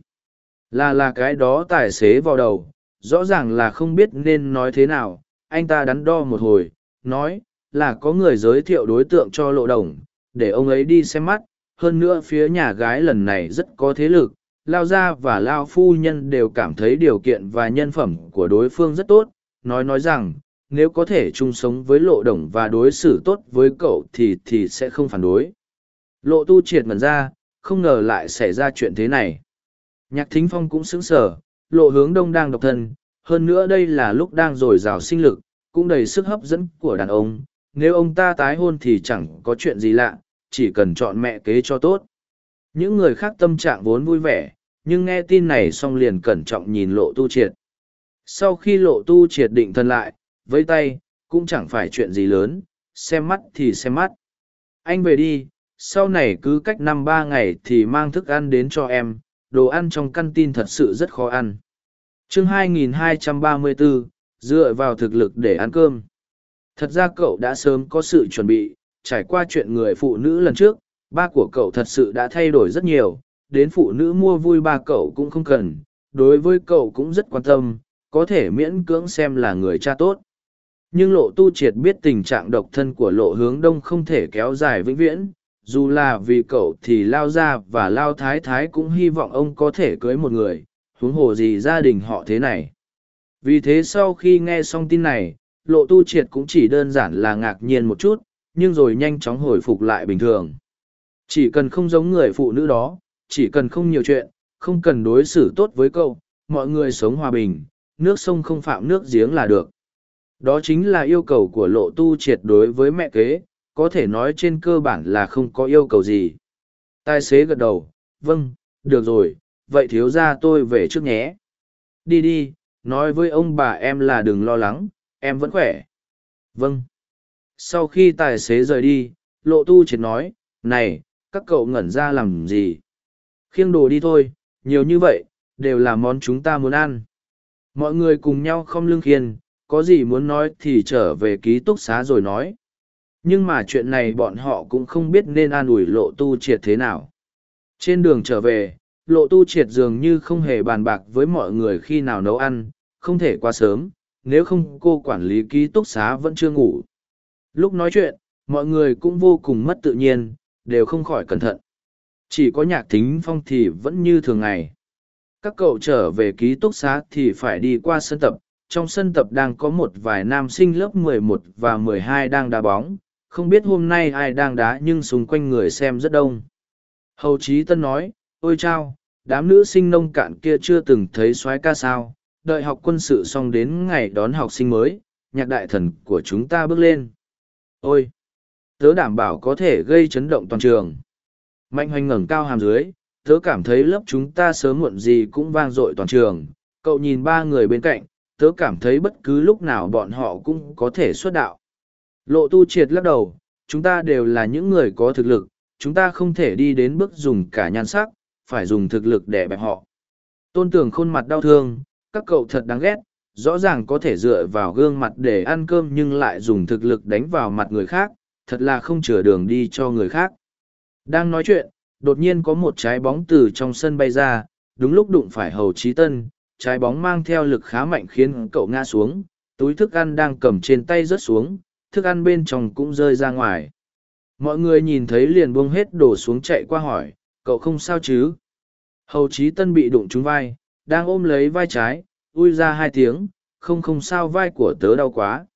Là là cái đó tài xế vào đầu, rõ ràng là không biết nên nói thế nào, anh ta đắn đo một hồi, nói, là có người giới thiệu đối tượng cho lộ đồng, để ông ấy đi xem mắt, hơn nữa phía nhà gái lần này rất có thế lực, Lao Gia và Lao Phu Nhân đều cảm thấy điều kiện và nhân phẩm của đối phương rất tốt, nói nói rằng, nếu có thể chung sống với lộ đồng và đối xử tốt với cậu thì thì sẽ không phản đối. Lộ tu triệt mật ra, không ngờ lại xảy ra chuyện thế này. Nhạc thính phong cũng sững sờ, lộ hướng đông đang độc thân, hơn nữa đây là lúc đang dồi dào sinh lực, cũng đầy sức hấp dẫn của đàn ông. Nếu ông ta tái hôn thì chẳng có chuyện gì lạ, chỉ cần chọn mẹ kế cho tốt. Những người khác tâm trạng vốn vui vẻ, nhưng nghe tin này xong liền cẩn trọng nhìn lộ tu triệt. Sau khi lộ tu triệt định thân lại, với tay, cũng chẳng phải chuyện gì lớn, xem mắt thì xem mắt. Anh về đi, sau này cứ cách năm ba ngày thì mang thức ăn đến cho em, đồ ăn trong căn tin thật sự rất khó ăn. chương 2234, dựa vào thực lực để ăn cơm. Thật ra cậu đã sớm có sự chuẩn bị, trải qua chuyện người phụ nữ lần trước, ba của cậu thật sự đã thay đổi rất nhiều, đến phụ nữ mua vui ba cậu cũng không cần, đối với cậu cũng rất quan tâm, có thể miễn cưỡng xem là người cha tốt. Nhưng lộ tu triệt biết tình trạng độc thân của lộ hướng đông không thể kéo dài vĩnh viễn, dù là vì cậu thì lao ra và lao thái thái cũng hy vọng ông có thể cưới một người, huống hồ gì gia đình họ thế này. Vì thế sau khi nghe xong tin này, lộ tu triệt cũng chỉ đơn giản là ngạc nhiên một chút, nhưng rồi nhanh chóng hồi phục lại bình thường. Chỉ cần không giống người phụ nữ đó, chỉ cần không nhiều chuyện, không cần đối xử tốt với cậu, mọi người sống hòa bình, nước sông không phạm nước giếng là được. Đó chính là yêu cầu của lộ tu triệt đối với mẹ kế, có thể nói trên cơ bản là không có yêu cầu gì. Tài xế gật đầu, vâng, được rồi, vậy thiếu ra tôi về trước nhé. Đi đi, nói với ông bà em là đừng lo lắng, em vẫn khỏe. Vâng. Sau khi tài xế rời đi, lộ tu triệt nói, này, các cậu ngẩn ra làm gì? Khiêng đồ đi thôi, nhiều như vậy, đều là món chúng ta muốn ăn. Mọi người cùng nhau không lương khiên, có gì muốn nói thì trở về ký túc xá rồi nói. Nhưng mà chuyện này bọn họ cũng không biết nên an ủi lộ tu triệt thế nào. Trên đường trở về, lộ tu triệt dường như không hề bàn bạc với mọi người khi nào nấu ăn, không thể quá sớm, nếu không cô quản lý ký túc xá vẫn chưa ngủ. Lúc nói chuyện, mọi người cũng vô cùng mất tự nhiên, đều không khỏi cẩn thận. Chỉ có nhạc thính phong thì vẫn như thường ngày. Các cậu trở về ký túc xá thì phải đi qua sân tập. Trong sân tập đang có một vài nam sinh lớp 11 và 12 đang đá bóng. Không biết hôm nay ai đang đá nhưng xung quanh người xem rất đông. Hầu Chí Tân nói, ôi chao, đám nữ sinh nông cạn kia chưa từng thấy soái ca sao. Đợi học quân sự xong đến ngày đón học sinh mới, nhạc đại thần của chúng ta bước lên. Ôi! Tớ đảm bảo có thể gây chấn động toàn trường. Mạnh hoành ngẩng cao hàm dưới, tớ cảm thấy lớp chúng ta sớm muộn gì cũng vang dội toàn trường. Cậu nhìn ba người bên cạnh, tớ cảm thấy bất cứ lúc nào bọn họ cũng có thể xuất đạo. Lộ tu triệt lắc đầu, chúng ta đều là những người có thực lực, chúng ta không thể đi đến bước dùng cả nhan sắc, phải dùng thực lực để bẹp họ. Tôn tưởng khuôn mặt đau thương, các cậu thật đáng ghét, rõ ràng có thể dựa vào gương mặt để ăn cơm nhưng lại dùng thực lực đánh vào mặt người khác, thật là không chừa đường đi cho người khác. Đang nói chuyện, đột nhiên có một trái bóng từ trong sân bay ra, đúng lúc đụng phải Hầu Chí Tân, trái bóng mang theo lực khá mạnh khiến cậu ngã xuống, túi thức ăn đang cầm trên tay rớt xuống, thức ăn bên trong cũng rơi ra ngoài. Mọi người nhìn thấy liền buông hết đổ xuống chạy qua hỏi, cậu không sao chứ? Hầu Chí Tân bị đụng trúng vai, đang ôm lấy vai trái, ui ra hai tiếng, không không sao vai của tớ đau quá.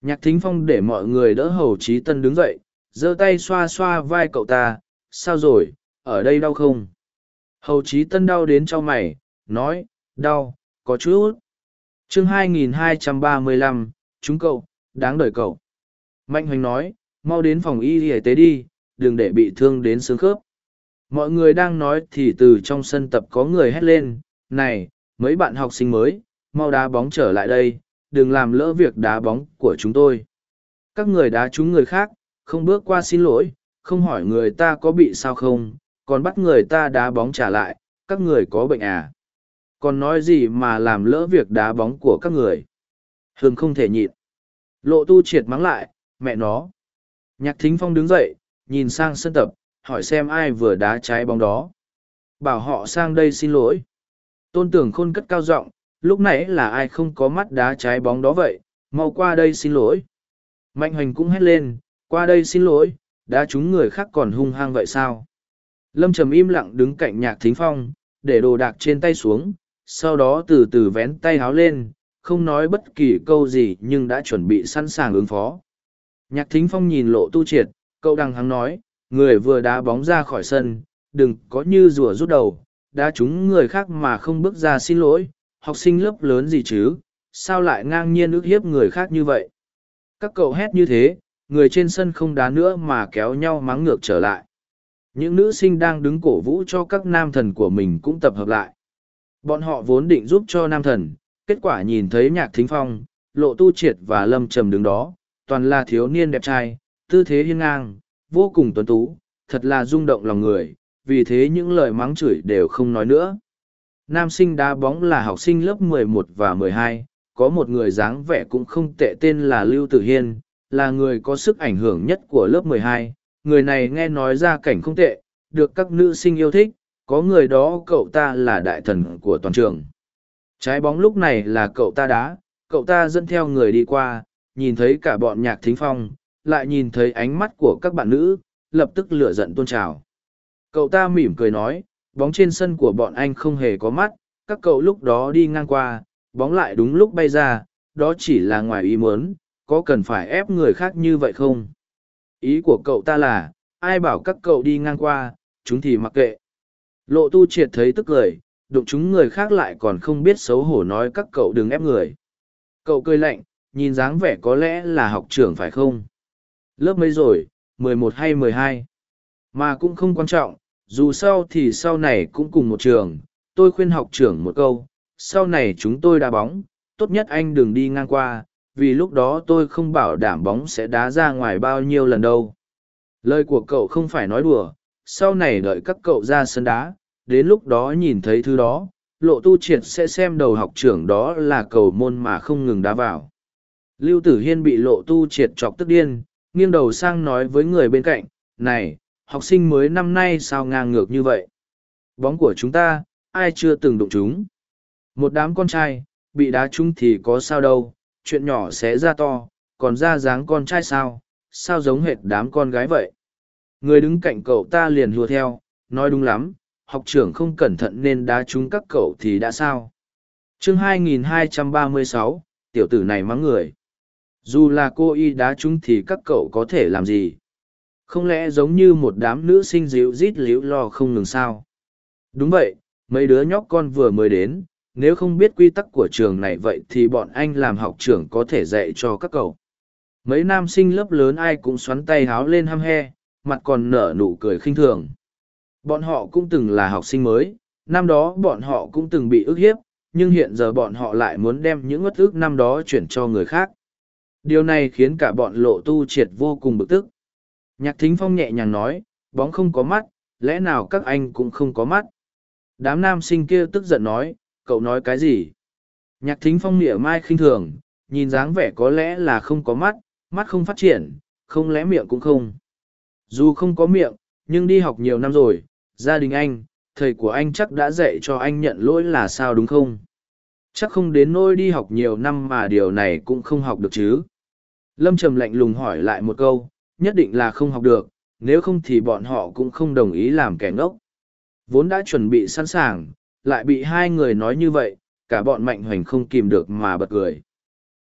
Nhạc thính phong để mọi người đỡ hầu Chí tân đứng dậy, giơ tay xoa xoa vai cậu ta, sao rồi, ở đây đau không? Hầu Chí tân đau đến cho mày, nói, đau, có chút. chương 2235, chúng cậu, đáng đợi cậu. Mạnh hoành nói, mau đến phòng y y tế đi, đừng để bị thương đến xương khớp. Mọi người đang nói thì từ trong sân tập có người hét lên, này, mấy bạn học sinh mới, mau đá bóng trở lại đây, đừng làm lỡ việc đá bóng của chúng tôi. Các người đá chúng người khác, không bước qua xin lỗi, không hỏi người ta có bị sao không, còn bắt người ta đá bóng trả lại, các người có bệnh à. Còn nói gì mà làm lỡ việc đá bóng của các người. Hường không thể nhịn. Lộ tu triệt mắng lại, mẹ nó. Nhạc thính phong đứng dậy, nhìn sang sân tập, hỏi xem ai vừa đá trái bóng đó. Bảo họ sang đây xin lỗi. Tôn tưởng khôn cất cao giọng lúc nãy là ai không có mắt đá trái bóng đó vậy, mau qua đây xin lỗi. Mạnh hoành cũng hét lên, qua đây xin lỗi, đá chúng người khác còn hung hăng vậy sao? Lâm trầm im lặng đứng cạnh nhạc thính phong, để đồ đạc trên tay xuống, sau đó từ từ vén tay háo lên, không nói bất kỳ câu gì nhưng đã chuẩn bị sẵn sàng ứng phó. Nhạc thính phong nhìn lộ tu triệt, cậu đằng hắng nói, người vừa đá bóng ra khỏi sân, đừng có như rùa rút đầu, đá chúng người khác mà không bước ra xin lỗi, học sinh lớp lớn gì chứ, sao lại ngang nhiên ức hiếp người khác như vậy. Các cậu hét như thế, người trên sân không đá nữa mà kéo nhau mắng ngược trở lại. Những nữ sinh đang đứng cổ vũ cho các nam thần của mình cũng tập hợp lại. Bọn họ vốn định giúp cho nam thần, kết quả nhìn thấy nhạc thính phong, lộ tu triệt và lâm trầm đứng đó, toàn là thiếu niên đẹp trai, tư thế hiên ngang, vô cùng tuấn tú, thật là rung động lòng người, vì thế những lời mắng chửi đều không nói nữa nam sinh đá bóng là học sinh lớp 11 và 12, có một người dáng vẻ cũng không tệ tên là Lưu Tử Hiên, là người có sức ảnh hưởng nhất của lớp 12. Người này nghe nói ra cảnh không tệ, được các nữ sinh yêu thích, có người đó cậu ta là đại thần của toàn trường. Trái bóng lúc này là cậu ta đá, cậu ta dẫn theo người đi qua, nhìn thấy cả bọn nhạc thính phong, lại nhìn thấy ánh mắt của các bạn nữ, lập tức lửa giận tôn trào. Cậu ta mỉm cười nói, bóng trên sân của bọn anh không hề có mắt, các cậu lúc đó đi ngang qua, bóng lại đúng lúc bay ra, đó chỉ là ngoài ý muốn, có cần phải ép người khác như vậy không? Ý của cậu ta là, ai bảo các cậu đi ngang qua, chúng thì mặc kệ. Lộ tu triệt thấy tức cười, đụng chúng người khác lại còn không biết xấu hổ nói các cậu đừng ép người. Cậu cười lạnh, nhìn dáng vẻ có lẽ là học trưởng phải không? Lớp mấy rồi, mười một hay mười hai? Mà cũng không quan trọng, dù sao thì sau này cũng cùng một trường tôi khuyên học trưởng một câu sau này chúng tôi đá bóng tốt nhất anh đừng đi ngang qua vì lúc đó tôi không bảo đảm bóng sẽ đá ra ngoài bao nhiêu lần đâu lời của cậu không phải nói đùa sau này đợi các cậu ra sân đá đến lúc đó nhìn thấy thứ đó lộ tu triệt sẽ xem đầu học trưởng đó là cầu môn mà không ngừng đá vào lưu tử hiên bị lộ tu triệt chọc tức điên nghiêng đầu sang nói với người bên cạnh này học sinh mới năm nay sao ngang ngược như vậy. Bóng của chúng ta, ai chưa từng đụng chúng. Một đám con trai, bị đá chúng thì có sao đâu, chuyện nhỏ sẽ ra to, còn ra dáng con trai sao, sao giống hệt đám con gái vậy. Người đứng cạnh cậu ta liền hùa theo, nói đúng lắm, học trưởng không cẩn thận nên đá chúng các cậu thì đã sao. chương 2236, tiểu tử này mắng người. Dù là cô y đá chúng thì các cậu có thể làm gì? không lẽ giống như một đám nữ sinh dịu rít líu lo không ngừng sao đúng vậy mấy đứa nhóc con vừa mới đến nếu không biết quy tắc của trường này vậy thì bọn anh làm học trưởng có thể dạy cho các cậu mấy nam sinh lớp lớn ai cũng xoắn tay háo lên hăm he mặt còn nở nụ cười khinh thường Bọn họ cũng từng là học sinh mới, năm đó bọn họ cũng từng bị ức hiếp, nhưng hiện giờ bọn họ lại muốn đem những ất ức năm đó chuyển cho người khác. Điều này khiến cả bọn lộ tu triệt vô cùng bực tức. Nhạc thính phong nhẹ nhàng nói, bóng không có mắt, lẽ nào các anh cũng không có mắt. Đám nam sinh kia tức giận nói, cậu nói cái gì? Nhạc thính phong mỉa mai khinh thường, nhìn dáng vẻ có lẽ là không có mắt, mắt không phát triển, không lẽ miệng cũng không. Dù không có miệng, nhưng đi học nhiều năm rồi, gia đình anh, thầy của anh chắc đã dạy cho anh nhận lỗi là sao đúng không? Chắc không đến nôi đi học nhiều năm mà điều này cũng không học được chứ. Lâm Trầm lạnh lùng hỏi lại một câu, nhất định là không học được, nếu không thì bọn họ cũng không đồng ý làm kẻ ngốc. Vốn đã chuẩn bị sẵn sàng, lại bị hai người nói như vậy, cả bọn mạnh hoành không kìm được mà bật cười.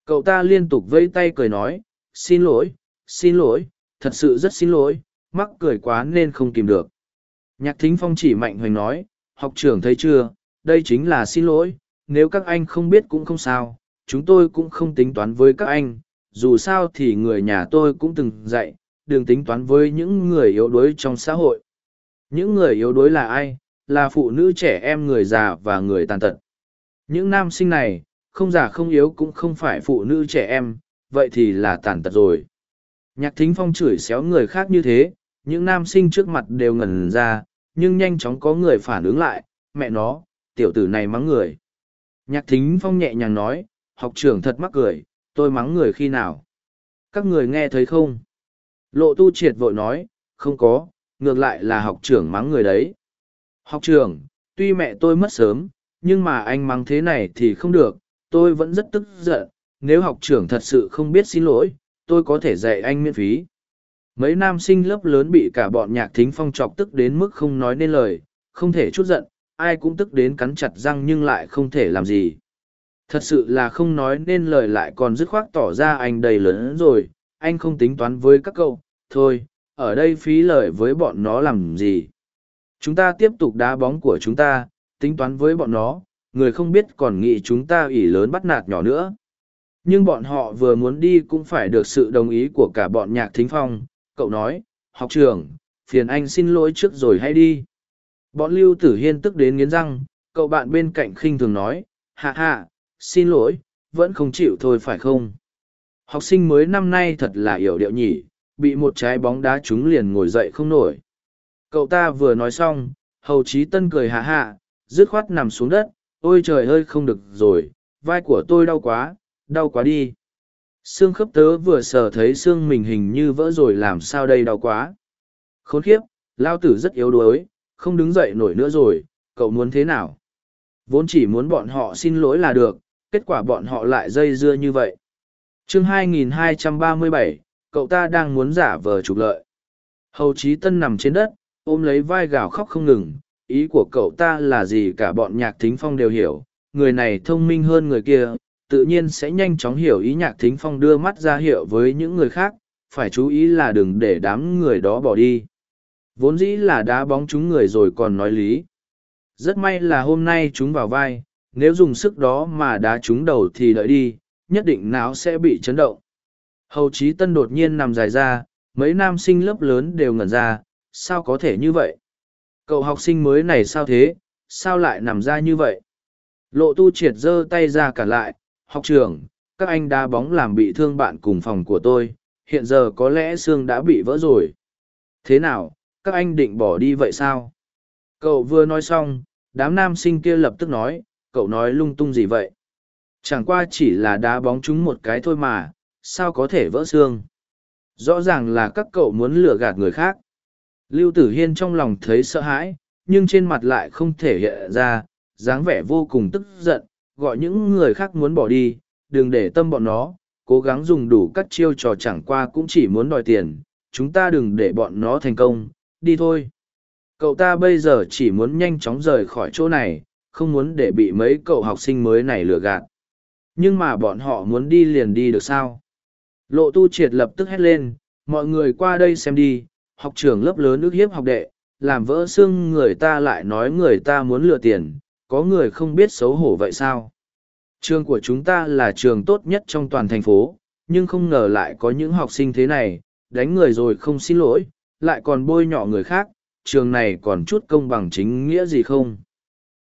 Cậu ta liên tục vây tay cười nói, xin lỗi, xin lỗi, thật sự rất xin lỗi, mắc cười quá nên không kìm được. Nhạc thính phong chỉ mạnh hoành nói, học trưởng thấy chưa, đây chính là xin lỗi, nếu các anh không biết cũng không sao, chúng tôi cũng không tính toán với các anh, dù sao thì người nhà tôi cũng từng dạy, đừng tính toán với những người yếu đuối trong xã hội. Những người yếu đuối là ai? Là phụ nữ trẻ em người già và người tàn tật. Những nam sinh này, không già không yếu cũng không phải phụ nữ trẻ em, vậy thì là tàn tật rồi. Nhạc thính phong chửi xéo người khác như thế, những nam sinh trước mặt đều ngẩn ra, nhưng nhanh chóng có người phản ứng lại, mẹ nó, tiểu tử này mắng người. Nhạc thính phong nhẹ nhàng nói, học trưởng thật mắc cười, tôi mắng người khi nào? Các người nghe thấy không? Lộ tu triệt vội nói, không có, ngược lại là học trưởng mắng người đấy. Học trưởng, tuy mẹ tôi mất sớm, nhưng mà anh mắng thế này thì không được, tôi vẫn rất tức giận, nếu học trưởng thật sự không biết xin lỗi, tôi có thể dạy anh miễn phí. Mấy nam sinh lớp lớn bị cả bọn nhạc thính phong chọc tức đến mức không nói nên lời, không thể chút giận, ai cũng tức đến cắn chặt răng nhưng lại không thể làm gì. Thật sự là không nói nên lời lại còn dứt khoát tỏ ra anh đầy lớn rồi, anh không tính toán với các cậu, thôi, ở đây phí lời với bọn nó làm gì. Chúng ta tiếp tục đá bóng của chúng ta, tính toán với bọn nó, người không biết còn nghĩ chúng ta ỷ lớn bắt nạt nhỏ nữa. Nhưng bọn họ vừa muốn đi cũng phải được sự đồng ý của cả bọn nhạc thính phong, cậu nói, học trưởng, phiền anh xin lỗi trước rồi hãy đi. Bọn Lưu Tử Hiên tức đến nghiến răng, cậu bạn bên cạnh khinh thường nói, hạ hạ, xin lỗi, vẫn không chịu thôi phải không? Học sinh mới năm nay thật là hiểu điệu nhỉ, bị một trái bóng đá trúng liền ngồi dậy không nổi. Cậu ta vừa nói xong, hầu chí tân cười hạ hạ, dứt khoát nằm xuống đất, ôi trời ơi không được rồi, vai của tôi đau quá, đau quá đi. Xương khớp tớ vừa sờ thấy xương mình hình như vỡ rồi làm sao đây đau quá. Khốn khiếp, lao tử rất yếu đuối, không đứng dậy nổi nữa rồi, cậu muốn thế nào? Vốn chỉ muốn bọn họ xin lỗi là được, kết quả bọn họ lại dây dưa như vậy. chương 2237, cậu ta đang muốn giả vờ trục lợi. Hầu Chí Tân nằm trên đất, ôm lấy vai gào khóc không ngừng, ý của cậu ta là gì cả bọn nhạc thính phong đều hiểu, người này thông minh hơn người kia, tự nhiên sẽ nhanh chóng hiểu ý nhạc thính phong đưa mắt ra hiệu với những người khác, phải chú ý là đừng để đám người đó bỏ đi. Vốn dĩ là đá bóng chúng người rồi còn nói lý. Rất may là hôm nay chúng vào vai, nếu dùng sức đó mà đá chúng đầu thì đợi đi, nhất định não sẽ bị chấn động. Hầu Chí Tân đột nhiên nằm dài ra, mấy nam sinh lớp lớn đều ngẩn ra, sao có thể như vậy? Cậu học sinh mới này sao thế, sao lại nằm ra như vậy? Lộ tu triệt giơ tay ra cả lại, học trưởng, các anh đá bóng làm bị thương bạn cùng phòng của tôi, hiện giờ có lẽ xương đã bị vỡ rồi. Thế nào, các anh định bỏ đi vậy sao? Cậu vừa nói xong, đám nam sinh kia lập tức nói, cậu nói lung tung gì vậy? Chẳng qua chỉ là đá bóng chúng một cái thôi mà, sao có thể vỡ xương? Rõ ràng là các cậu muốn lừa gạt người khác. Lưu Tử Hiên trong lòng thấy sợ hãi, nhưng trên mặt lại không thể hiện ra, dáng vẻ vô cùng tức giận, gọi những người khác muốn bỏ đi, đừng để tâm bọn nó, cố gắng dùng đủ các chiêu trò chẳng qua cũng chỉ muốn đòi tiền, chúng ta đừng để bọn nó thành công, đi thôi. Cậu ta bây giờ chỉ muốn nhanh chóng rời khỏi chỗ này, không muốn để bị mấy cậu học sinh mới này lừa gạt. Nhưng mà bọn họ muốn đi liền đi được sao? Lộ tu triệt lập tức hét lên, mọi người qua đây xem đi, học trưởng lớp lớn ước hiếp học đệ, làm vỡ xương người ta lại nói người ta muốn lừa tiền, có người không biết xấu hổ vậy sao? Trường của chúng ta là trường tốt nhất trong toàn thành phố, nhưng không ngờ lại có những học sinh thế này, đánh người rồi không xin lỗi, lại còn bôi nhọ người khác, trường này còn chút công bằng chính nghĩa gì không?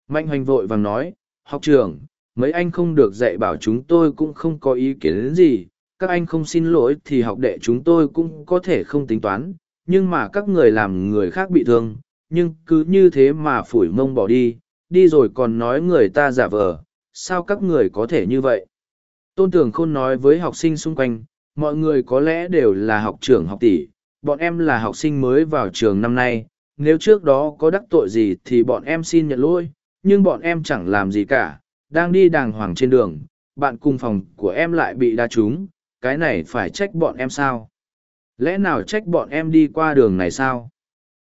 Mạnh hoành vội vàng nói, học trường, mấy anh không được dạy bảo chúng tôi cũng không có ý kiến đến gì, các anh không xin lỗi thì học đệ chúng tôi cũng có thể không tính toán, nhưng mà các người làm người khác bị thương, nhưng cứ như thế mà phủi mông bỏ đi, đi rồi còn nói người ta giả vờ, sao các người có thể như vậy? Tôn Tưởng Khôn nói với học sinh xung quanh, mọi người có lẽ đều là học trưởng học tỷ, bọn em là học sinh mới vào trường năm nay, nếu trước đó có đắc tội gì thì bọn em xin nhận lỗi, nhưng bọn em chẳng làm gì cả, đang đi đàng hoàng trên đường, bạn cùng phòng của em lại bị đa trúng, cái này phải trách bọn em sao? Lẽ nào trách bọn em đi qua đường này sao?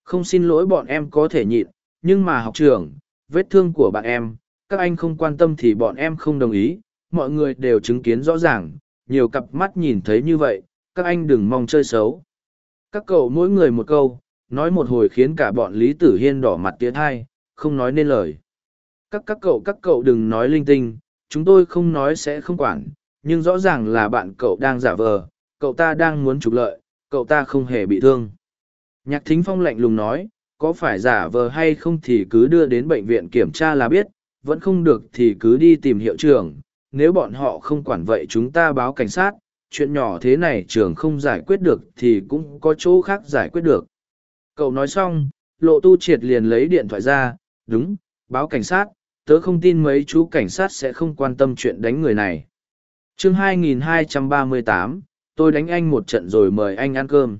Không xin lỗi bọn em có thể nhịn, nhưng mà học trưởng, vết thương của bạn em, các anh không quan tâm thì bọn em không đồng ý, mọi người đều chứng kiến rõ ràng, nhiều cặp mắt nhìn thấy như vậy, các anh đừng mong chơi xấu. Các cậu mỗi người một câu, nói một hồi khiến cả bọn Lý Tử Hiên đỏ mặt tiến thai, không nói nên lời. Các các cậu các cậu đừng nói linh tinh, chúng tôi không nói sẽ không quản, nhưng rõ ràng là bạn cậu đang giả vờ, cậu ta đang muốn trục lợi, cậu ta không hề bị thương. Nhạc thính phong lạnh lùng nói, có phải giả vờ hay không thì cứ đưa đến bệnh viện kiểm tra là biết, vẫn không được thì cứ đi tìm hiệu trưởng, nếu bọn họ không quản vậy chúng ta báo cảnh sát, chuyện nhỏ thế này trường không giải quyết được thì cũng có chỗ khác giải quyết được. Cậu nói xong, lộ tu triệt liền lấy điện thoại ra, đúng, báo cảnh sát, tớ không tin mấy chú cảnh sát sẽ không quan tâm chuyện đánh người này. chương 2238, tôi đánh anh một trận rồi mời anh ăn cơm.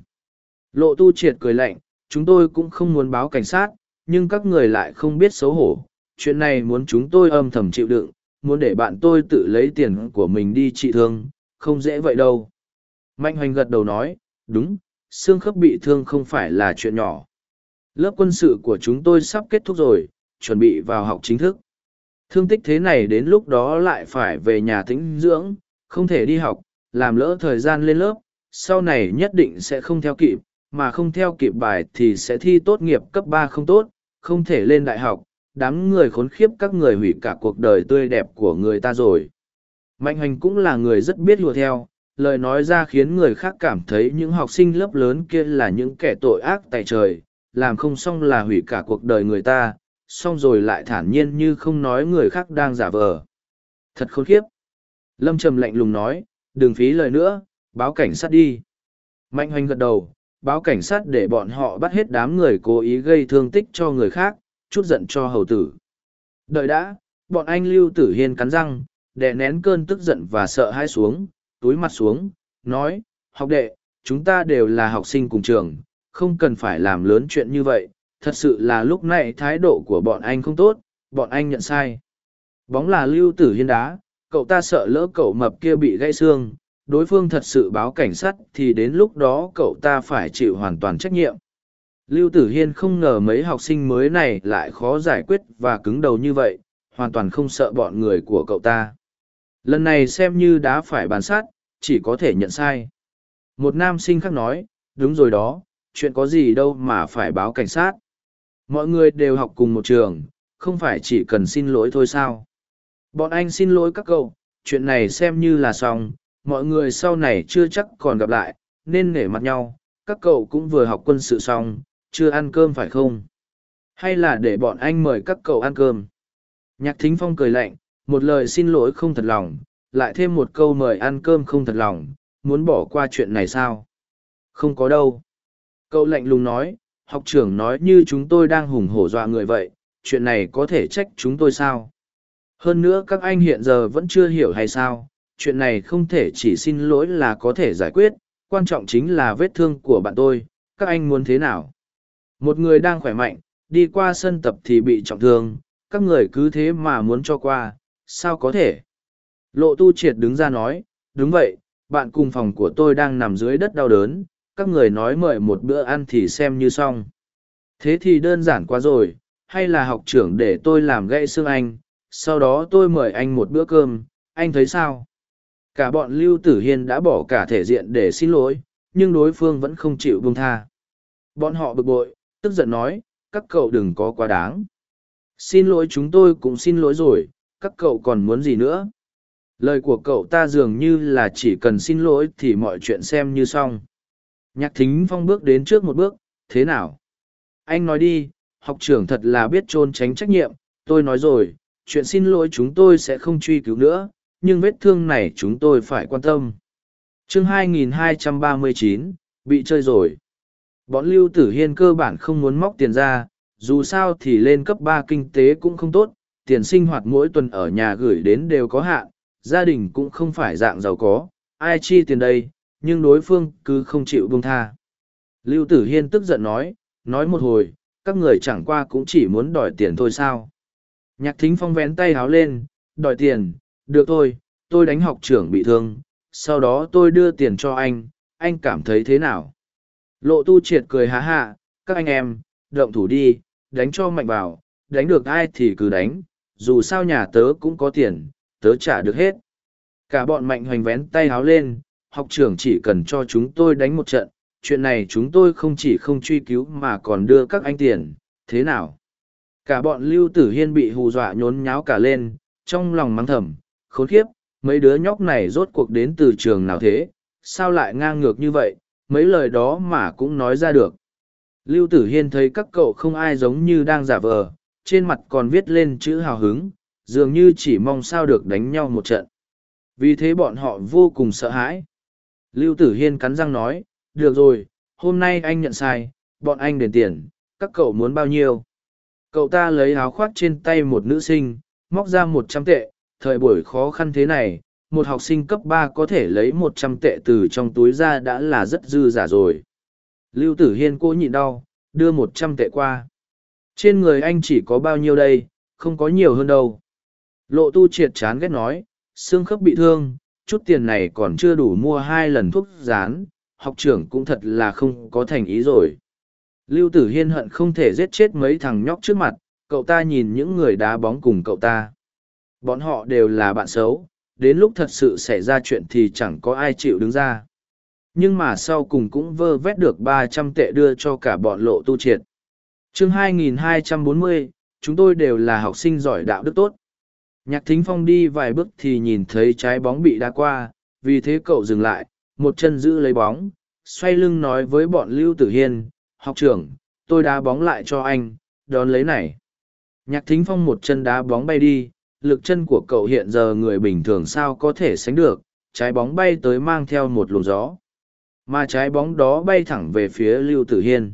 Lộ tu triệt cười lạnh, chúng tôi cũng không muốn báo cảnh sát, nhưng các người lại không biết xấu hổ. Chuyện này muốn chúng tôi âm thầm chịu đựng, muốn để bạn tôi tự lấy tiền của mình đi trị thương, không dễ vậy đâu. Mạnh hoành gật đầu nói, đúng, xương khớp bị thương không phải là chuyện nhỏ. Lớp quân sự của chúng tôi sắp kết thúc rồi, chuẩn bị vào học chính thức. Thương tích thế này đến lúc đó lại phải về nhà tĩnh dưỡng, không thể đi học, làm lỡ thời gian lên lớp, sau này nhất định sẽ không theo kịp, mà không theo kịp bài thì sẽ thi tốt nghiệp cấp ba không tốt, không thể lên đại học, đám người khốn khiếp các người hủy cả cuộc đời tươi đẹp của người ta rồi. Mạnh hành cũng là người rất biết lùa theo, lời nói ra khiến người khác cảm thấy những học sinh lớp lớn kia là những kẻ tội ác tại trời, làm không xong là hủy cả cuộc đời người ta, xong rồi lại thản nhiên như không nói người khác đang giả vờ. Thật khốn khiếp. Lâm Trầm lạnh lùng nói, đừng phí lời nữa, báo cảnh sát đi. Mạnh hoành gật đầu, báo cảnh sát để bọn họ bắt hết đám người cố ý gây thương tích cho người khác, chút giận cho hầu tử. Đợi đã, bọn anh Lưu Tử Hiên cắn răng, đè nén cơn tức giận và sợ hãi xuống, túi mặt xuống, nói, học đệ, chúng ta đều là học sinh cùng trường, không cần phải làm lớn chuyện như vậy, thật sự là lúc này thái độ của bọn anh không tốt, bọn anh nhận sai. Bóng là Lưu Tử Hiên đá, cậu ta sợ lỡ cậu mập kia bị gãy xương, đối phương thật sự báo cảnh sát thì đến lúc đó cậu ta phải chịu hoàn toàn trách nhiệm. Lưu Tử Hiên không ngờ mấy học sinh mới này lại khó giải quyết và cứng đầu như vậy, hoàn toàn không sợ bọn người của cậu ta. Lần này xem như đã phải bàn sát, chỉ có thể nhận sai. Một nam sinh khác nói, đúng rồi đó, chuyện có gì đâu mà phải báo cảnh sát. Mọi người đều học cùng một trường, không phải chỉ cần xin lỗi thôi sao. Bọn anh xin lỗi các cậu, chuyện này xem như là xong, mọi người sau này chưa chắc còn gặp lại, nên nể mặt nhau, các cậu cũng vừa học quân sự xong, chưa ăn cơm phải không? Hay là để bọn anh mời các cậu ăn cơm? Nhạc thính phong cười lạnh, một lời xin lỗi không thật lòng, lại thêm một câu mời ăn cơm không thật lòng, muốn bỏ qua chuyện này sao? Không có đâu. Cậu lạnh lùng nói, học trưởng nói như chúng tôi đang hùng hổ dọa người vậy, chuyện này có thể trách chúng tôi sao? Hơn nữa các anh hiện giờ vẫn chưa hiểu hay sao, chuyện này không thể chỉ xin lỗi là có thể giải quyết, quan trọng chính là vết thương của bạn tôi, các anh muốn thế nào? Một người đang khỏe mạnh, đi qua sân tập thì bị trọng thương, các người cứ thế mà muốn cho qua, sao có thể? Lộ tu triệt đứng ra nói, đúng vậy, bạn cùng phòng của tôi đang nằm dưới đất đau đớn, các người nói mời một bữa ăn thì xem như xong. Thế thì đơn giản quá rồi, hay là học trưởng để tôi làm gãy xương anh, sau đó tôi mời anh một bữa cơm, anh thấy sao? Cả bọn Lưu Tử Hiên đã bỏ cả thể diện để xin lỗi, nhưng đối phương vẫn không chịu buông tha. Bọn họ bực bội, tức giận nói, các cậu đừng có quá đáng. Xin lỗi chúng tôi cũng xin lỗi rồi, các cậu còn muốn gì nữa? Lời của cậu ta dường như là chỉ cần xin lỗi thì mọi chuyện xem như xong. Nhạc thính phong bước đến trước một bước, thế nào? anh nói đi học trưởng thật là biết trôn tránh trách nhiệm tôi nói rồi chuyện xin lỗi chúng tôi sẽ không truy cứu nữa nhưng vết thương này chúng tôi phải quan tâm chương 2239, bị chơi rồi bọn lưu tử hiên cơ bản không muốn móc tiền ra dù sao thì lên cấp ba kinh tế cũng không tốt tiền sinh hoạt mỗi tuần ở nhà gửi đến đều có hạn, gia đình cũng không phải dạng giàu có, ai chi tiền đây, nhưng đối phương cứ không chịu buông tha. Lưu tử hiên tức giận nói nói một hồi, các người chẳng qua cũng chỉ muốn đòi tiền thôi sao. Nhạc thính phong vén tay háo lên, đòi tiền, được thôi, tôi đánh học trưởng bị thương, sau đó tôi đưa tiền cho anh anh cảm thấy thế nào? Lộ tu triệt cười há hạ, các anh em, động thủ đi, đánh cho mạnh vào, đánh được ai thì cứ đánh dù sao nhà tớ cũng có tiền, tớ trả được hết. Cả bọn mạnh hoành vén tay háo lên, học trưởng chỉ cần cho chúng tôi đánh một trận, chuyện này chúng tôi không chỉ không truy cứu mà còn đưa các anh tiền, thế nào? Cả bọn lưu tử hiên bị hù dọa nhốn nháo cả lên, trong lòng mắng thầm, khốn khiếp, mấy đứa nhóc này rốt cuộc đến từ trường nào thế? Sao lại ngang ngược như vậy? Mấy lời đó mà cũng nói ra được. Lưu tử hiên thấy các cậu không ai giống như đang giả vờ trên mặt còn viết lên chữ hào hứng, dường như chỉ mong sao được đánh nhau một trận. Vì thế bọn họ vô cùng sợ hãi. Lưu tử hiên cắn răng nói, được rồi, hôm nay anh nhận sai, bọn anh đền tiền, các cậu muốn bao nhiêu? Cậu ta lấy áo khoác trên tay một nữ sinh, móc ra một trăm tệ, thời buổi khó khăn thế này, một học sinh cấp ba có thể lấy một trăm tệ từ trong túi ra đã là rất dư giả rồi. Lưu tử hiên cố nhịn đau, đưa một trăm tệ qua trên người anh chỉ có bao nhiêu đây, không có nhiều hơn đâu. Lộ tu triệt chán ghét nói, xương khớp bị thương, chút tiền này còn chưa đủ mua hai lần thuốc rán học trưởng cũng thật là không có thành ý rồi. Lưu tử hiên hận không thể giết chết mấy thằng nhóc trước mặt, cậu ta nhìn những người đá bóng cùng cậu ta. Bọn họ đều là bạn xấu, đến lúc thật sự xảy ra chuyện thì chẳng có ai chịu đứng ra. Nhưng mà sau cùng cũng vơ vét được ba trăm tệ đưa cho cả bọn lộ tu triệt chương 2240, chúng tôi đều là học sinh giỏi đạo đức tốt. Nhạc thính phong đi vài bước thì nhìn thấy trái bóng bị đá qua vì thế cậu dừng lại một chân giữ lấy bóng xoay lưng nói với bọn lưu tử hiên học trưởng tôi đá bóng lại cho anh đón lấy này. Nhạc thính phong một chân đá bóng bay đi lực chân của cậu hiện giờ người bình thường sao có thể sánh được trái bóng bay tới mang theo một luồng gió. Mà trái bóng đó bay thẳng về phía lưu tử hiên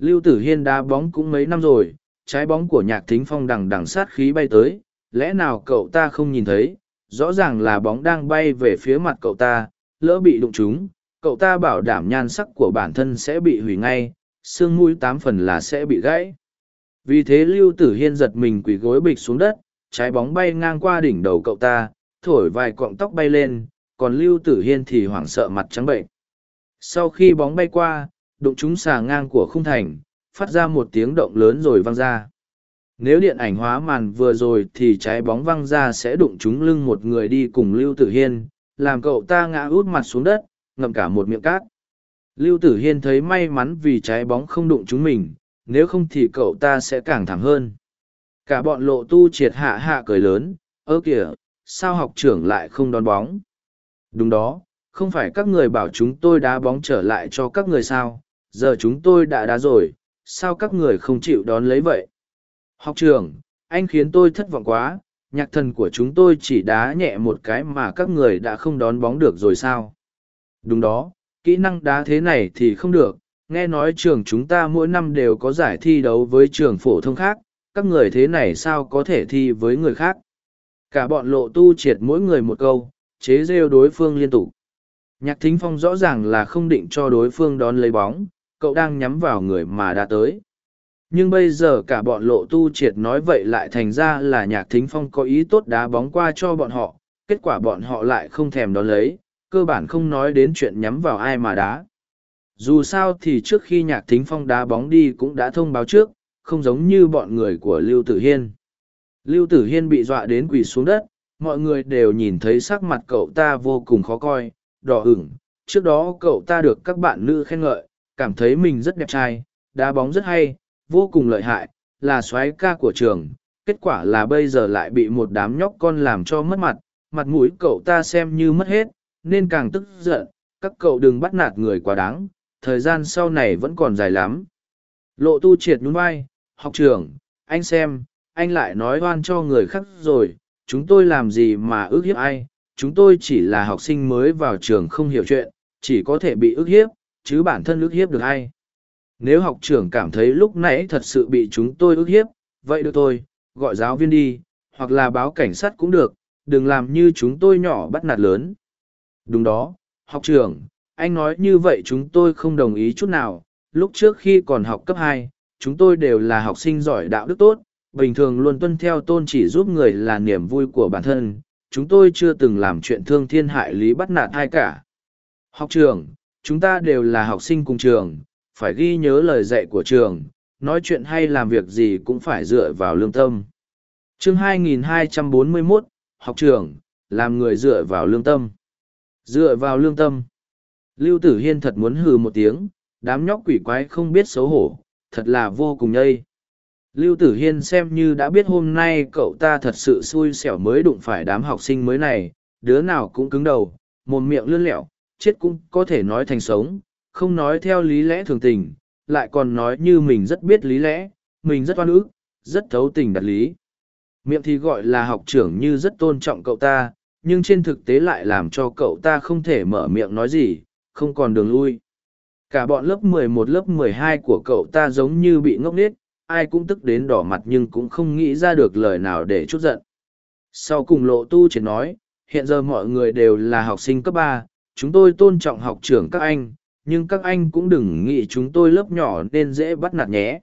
lưu tử hiên đá bóng cũng mấy năm rồi, trái bóng của nhạc thính phong đằng đằng sát khí bay tới, lẽ nào cậu ta không nhìn thấy? Rõ ràng là bóng đang bay về phía mặt cậu ta, lỡ bị đụng chúng cậu ta bảo đảm nhan sắc của bản thân sẽ bị hủy ngay, xương mũi tám phần là sẽ bị gãy. Vì thế lưu tử hiên giật mình quỳ gối bịch xuống đất, trái bóng bay ngang qua đỉnh đầu cậu ta, thổi vài cọng tóc bay lên, còn lưu tử hiên thì hoảng sợ mặt trắng bệnh. Sau khi bóng bay qua đụng chúng xà ngang của khung thành, phát ra một tiếng động lớn rồi văng ra. Nếu điện ảnh hóa màn vừa rồi thì trái bóng văng ra sẽ đụng trúng lưng một người đi cùng lưu tử hiên, làm cậu ta ngã út mặt xuống đất, ngậm cả một miệng cát. Lưu tử hiên thấy may mắn vì trái bóng không đụng chúng mình, nếu không thì cậu ta sẽ càng thảm hơn. Cả bọn lộ tu triệt hạ hạ cười lớn, ơ kìa, sao học trưởng lại không đón bóng? Đúng đó, không phải các người bảo chúng tôi đá bóng trở lại cho các người sao? Giờ chúng tôi đã đá rồi, sao các người không chịu đón lấy vậy? Học trưởng anh khiến tôi thất vọng quá, nhạc thần của chúng tôi chỉ đá nhẹ một cái mà các người đã không đón bóng được rồi sao? Đúng đó, kỹ năng đá thế này thì không được, nghe nói trường chúng ta mỗi năm đều có giải thi đấu với trường phổ thông khác, các người thế này sao có thể thi với người khác? Cả bọn lộ tu triệt mỗi người một câu, chế rêu đối phương liên tục. Nhạc thính phong rõ ràng là không định cho đối phương đón lấy bóng cậu đang nhắm vào người mà đã tới. Nhưng bây giờ cả bọn lộ tu triệt nói vậy lại thành ra là nhạc thính phong có ý tốt đá bóng qua cho bọn họ, kết quả bọn họ lại không thèm đón lấy, cơ bản không nói đến chuyện nhắm vào ai mà đá. Dù sao thì trước khi nhạc thính phong đá bóng đi cũng đã thông báo trước, không giống như bọn người của lưu tử hiên. Lưu tử hiên bị dọa đến quỳ xuống đất, mọi người đều nhìn thấy sắc mặt cậu ta vô cùng khó coi, đỏ ửng, trước đó cậu ta được các bạn nữ khen ngợi cảm thấy mình rất đẹp trai đá bóng rất hay vô cùng lợi hại là soái ca của trường kết quả là bây giờ lại bị một đám nhóc con làm cho mất mặt mặt mũi cậu ta xem như mất hết nên càng tức giận các cậu đừng bắt nạt người quá đáng thời gian sau này vẫn còn dài lắm. Lộ tu triệt nhún vai, học trưởng, anh xem, anh lại nói oan cho người khác rồi, chúng tôi làm gì mà ước hiếp ai, chúng tôi chỉ là học sinh mới vào trường không hiểu chuyện, chỉ có thể bị ước hiếp, chứ bản thân ước hiếp được ai. Nếu học trưởng cảm thấy lúc nãy thật sự bị chúng tôi ước hiếp, vậy được tôi, gọi giáo viên đi, hoặc là báo cảnh sát cũng được, đừng làm như chúng tôi nhỏ bắt nạt lớn. Đúng đó, học trưởng, anh nói như vậy chúng tôi không đồng ý chút nào, lúc trước khi còn học cấp hai, chúng tôi đều là học sinh giỏi đạo đức tốt, bình thường luôn tuân theo tôn chỉ giúp người là niềm vui của bản thân, chúng tôi chưa từng làm chuyện thương thiên hại lý bắt nạt ai cả. Học trưởng chúng ta đều là học sinh cùng trường, phải ghi nhớ lời dạy của trường, nói chuyện hay làm việc gì cũng phải dựa vào lương tâm. chương 2241, học trường, làm người dựa vào lương tâm. Dựa vào lương tâm. Lưu Tử Hiên thật muốn hừ một tiếng, đám nhóc quỷ quái không biết xấu hổ, thật là vô cùng nhây. Lưu Tử Hiên xem như đã biết hôm nay cậu ta thật sự xui xẻo mới đụng phải đám học sinh mới này, đứa nào cũng cứng đầu, mồm miệng lươn lẹo, chết cũng có thể nói thành sống, không nói theo lý lẽ thường tình, lại còn nói như mình rất biết lý lẽ, mình rất oan ức, rất thấu tình đặt lý. Miệng thì gọi là học trưởng như rất tôn trọng cậu ta, nhưng trên thực tế lại làm cho cậu ta không thể mở miệng nói gì, không còn đường lui. Cả bọn lớp 11 lớp 12 của cậu ta giống như bị ngốc nghếch, ai cũng tức đến đỏ mặt nhưng cũng không nghĩ ra được lời nào để chút giận. Sau cùng lộ tu chỉ nói, hiện giờ mọi người đều là học sinh cấp ba, chúng tôi tôn trọng học trưởng các anh, nhưng các anh cũng đừng nghĩ chúng tôi lớp nhỏ nên dễ bắt nạt nhé.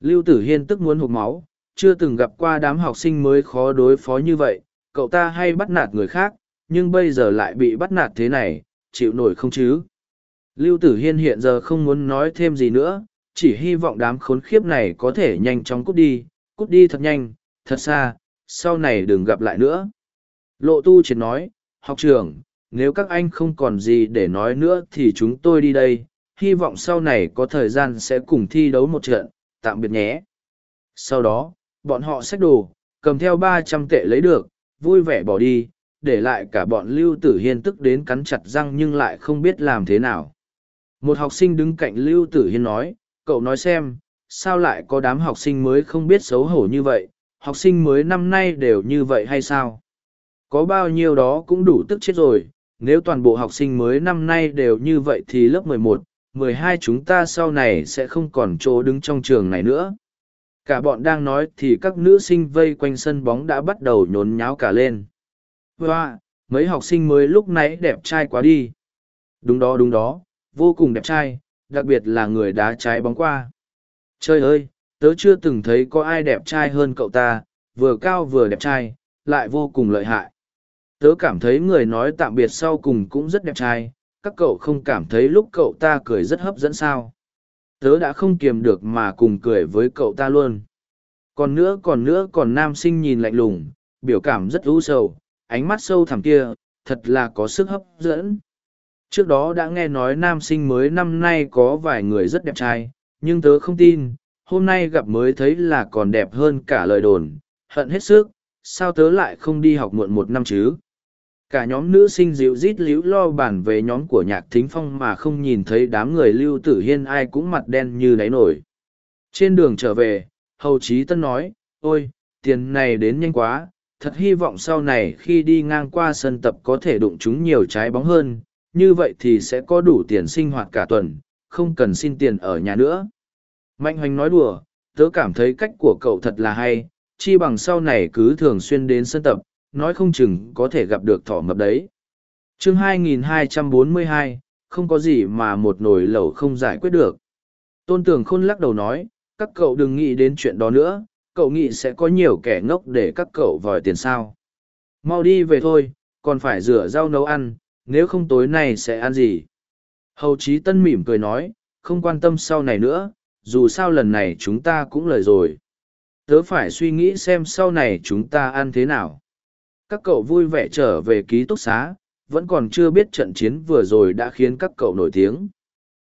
Lưu Tử Hiên tức muốn hụt máu, chưa từng gặp qua đám học sinh mới khó đối phó như vậy, cậu ta hay bắt nạt người khác, nhưng bây giờ lại bị bắt nạt thế này, chịu nổi không chứ? Lưu Tử Hiên hiện giờ không muốn nói thêm gì nữa, chỉ hy vọng đám khốn khiếp này có thể nhanh chóng cút đi, cút đi thật nhanh, thật xa, sau này đừng gặp lại nữa. Lộ tu triệt nói, học trưởng, nếu các anh không còn gì để nói nữa thì chúng tôi đi đây, hy vọng sau này có thời gian sẽ cùng thi đấu một trận, tạm biệt nhé. Sau đó, bọn họ xách đồ, cầm theo ba trăm tệ lấy được, vui vẻ bỏ đi, để lại cả bọn Lưu Tử Hiên tức đến cắn chặt răng nhưng lại không biết làm thế nào. Một học sinh đứng cạnh Lưu Tử Hiên nói, cậu nói xem, sao lại có đám học sinh mới không biết xấu hổ như vậy, học sinh mới năm nay đều như vậy hay sao? Có bao nhiêu đó cũng đủ tức chết rồi, nếu toàn bộ học sinh mới năm nay đều như vậy thì lớp 11, 12 chúng ta sau này sẽ không còn chỗ đứng trong trường này nữa. Cả bọn đang nói thì các nữ sinh vây quanh sân bóng đã bắt đầu nhốn nháo cả lên. Wow, mấy học sinh mới lúc nãy đẹp trai quá đi. Đúng đó đúng đó, vô cùng đẹp trai, đặc biệt là người đá trái bóng qua. Trời ơi, tớ chưa từng thấy có ai đẹp trai hơn cậu ta, vừa cao vừa đẹp trai, lại vô cùng lợi hại. Tớ cảm thấy người nói tạm biệt sau cùng cũng rất đẹp trai, các cậu không cảm thấy lúc cậu ta cười rất hấp dẫn sao. Tớ đã không kiềm được mà cùng cười với cậu ta luôn. Còn nữa còn nữa còn nam sinh nhìn lạnh lùng, biểu cảm rất u sầu, ánh mắt sâu thẳm kia, thật là có sức hấp dẫn. Trước đó đã nghe nói nam sinh mới năm nay có vài người rất đẹp trai, nhưng tớ không tin, hôm nay gặp mới thấy là còn đẹp hơn cả lời đồn, hận hết sức, sao tớ lại không đi học muộn một năm chứ? Cả nhóm nữ sinh dịu rít líu lo bản về nhóm của nhạc thính phong mà không nhìn thấy đám người lưu tử hiên ai cũng mặt đen như đáy nổi. Trên đường trở về, Hầu trí Tân nói, ôi, tiền này đến nhanh quá, thật hy vọng sau này khi đi ngang qua sân tập có thể đụng chúng nhiều trái bóng hơn, như vậy thì sẽ có đủ tiền sinh hoạt cả tuần, không cần xin tiền ở nhà nữa. Mạnh hoành nói đùa, tớ cảm thấy cách của cậu thật là hay, chi bằng sau này cứ thường xuyên đến sân tập, nói không chừng có thể gặp được thỏ mập đấy. chương 2242, không có gì mà một nồi lẩu không giải quyết được. Tôn Tường Khôn lắc đầu nói, các cậu đừng nghĩ đến chuyện đó nữa, cậu nghĩ sẽ có nhiều kẻ ngốc để các cậu vòi tiền sao. Mau đi về thôi, còn phải rửa rau nấu ăn, nếu không tối nay sẽ ăn gì hầu chí tân mỉm cười nói không quan tâm sau này nữa dù sao lần này chúng ta cũng lời rồi tớ phải suy nghĩ xem sau này chúng ta ăn thế nào các cậu vui vẻ trở về ký túc xá vẫn còn chưa biết trận chiến vừa rồi đã khiến các cậu nổi tiếng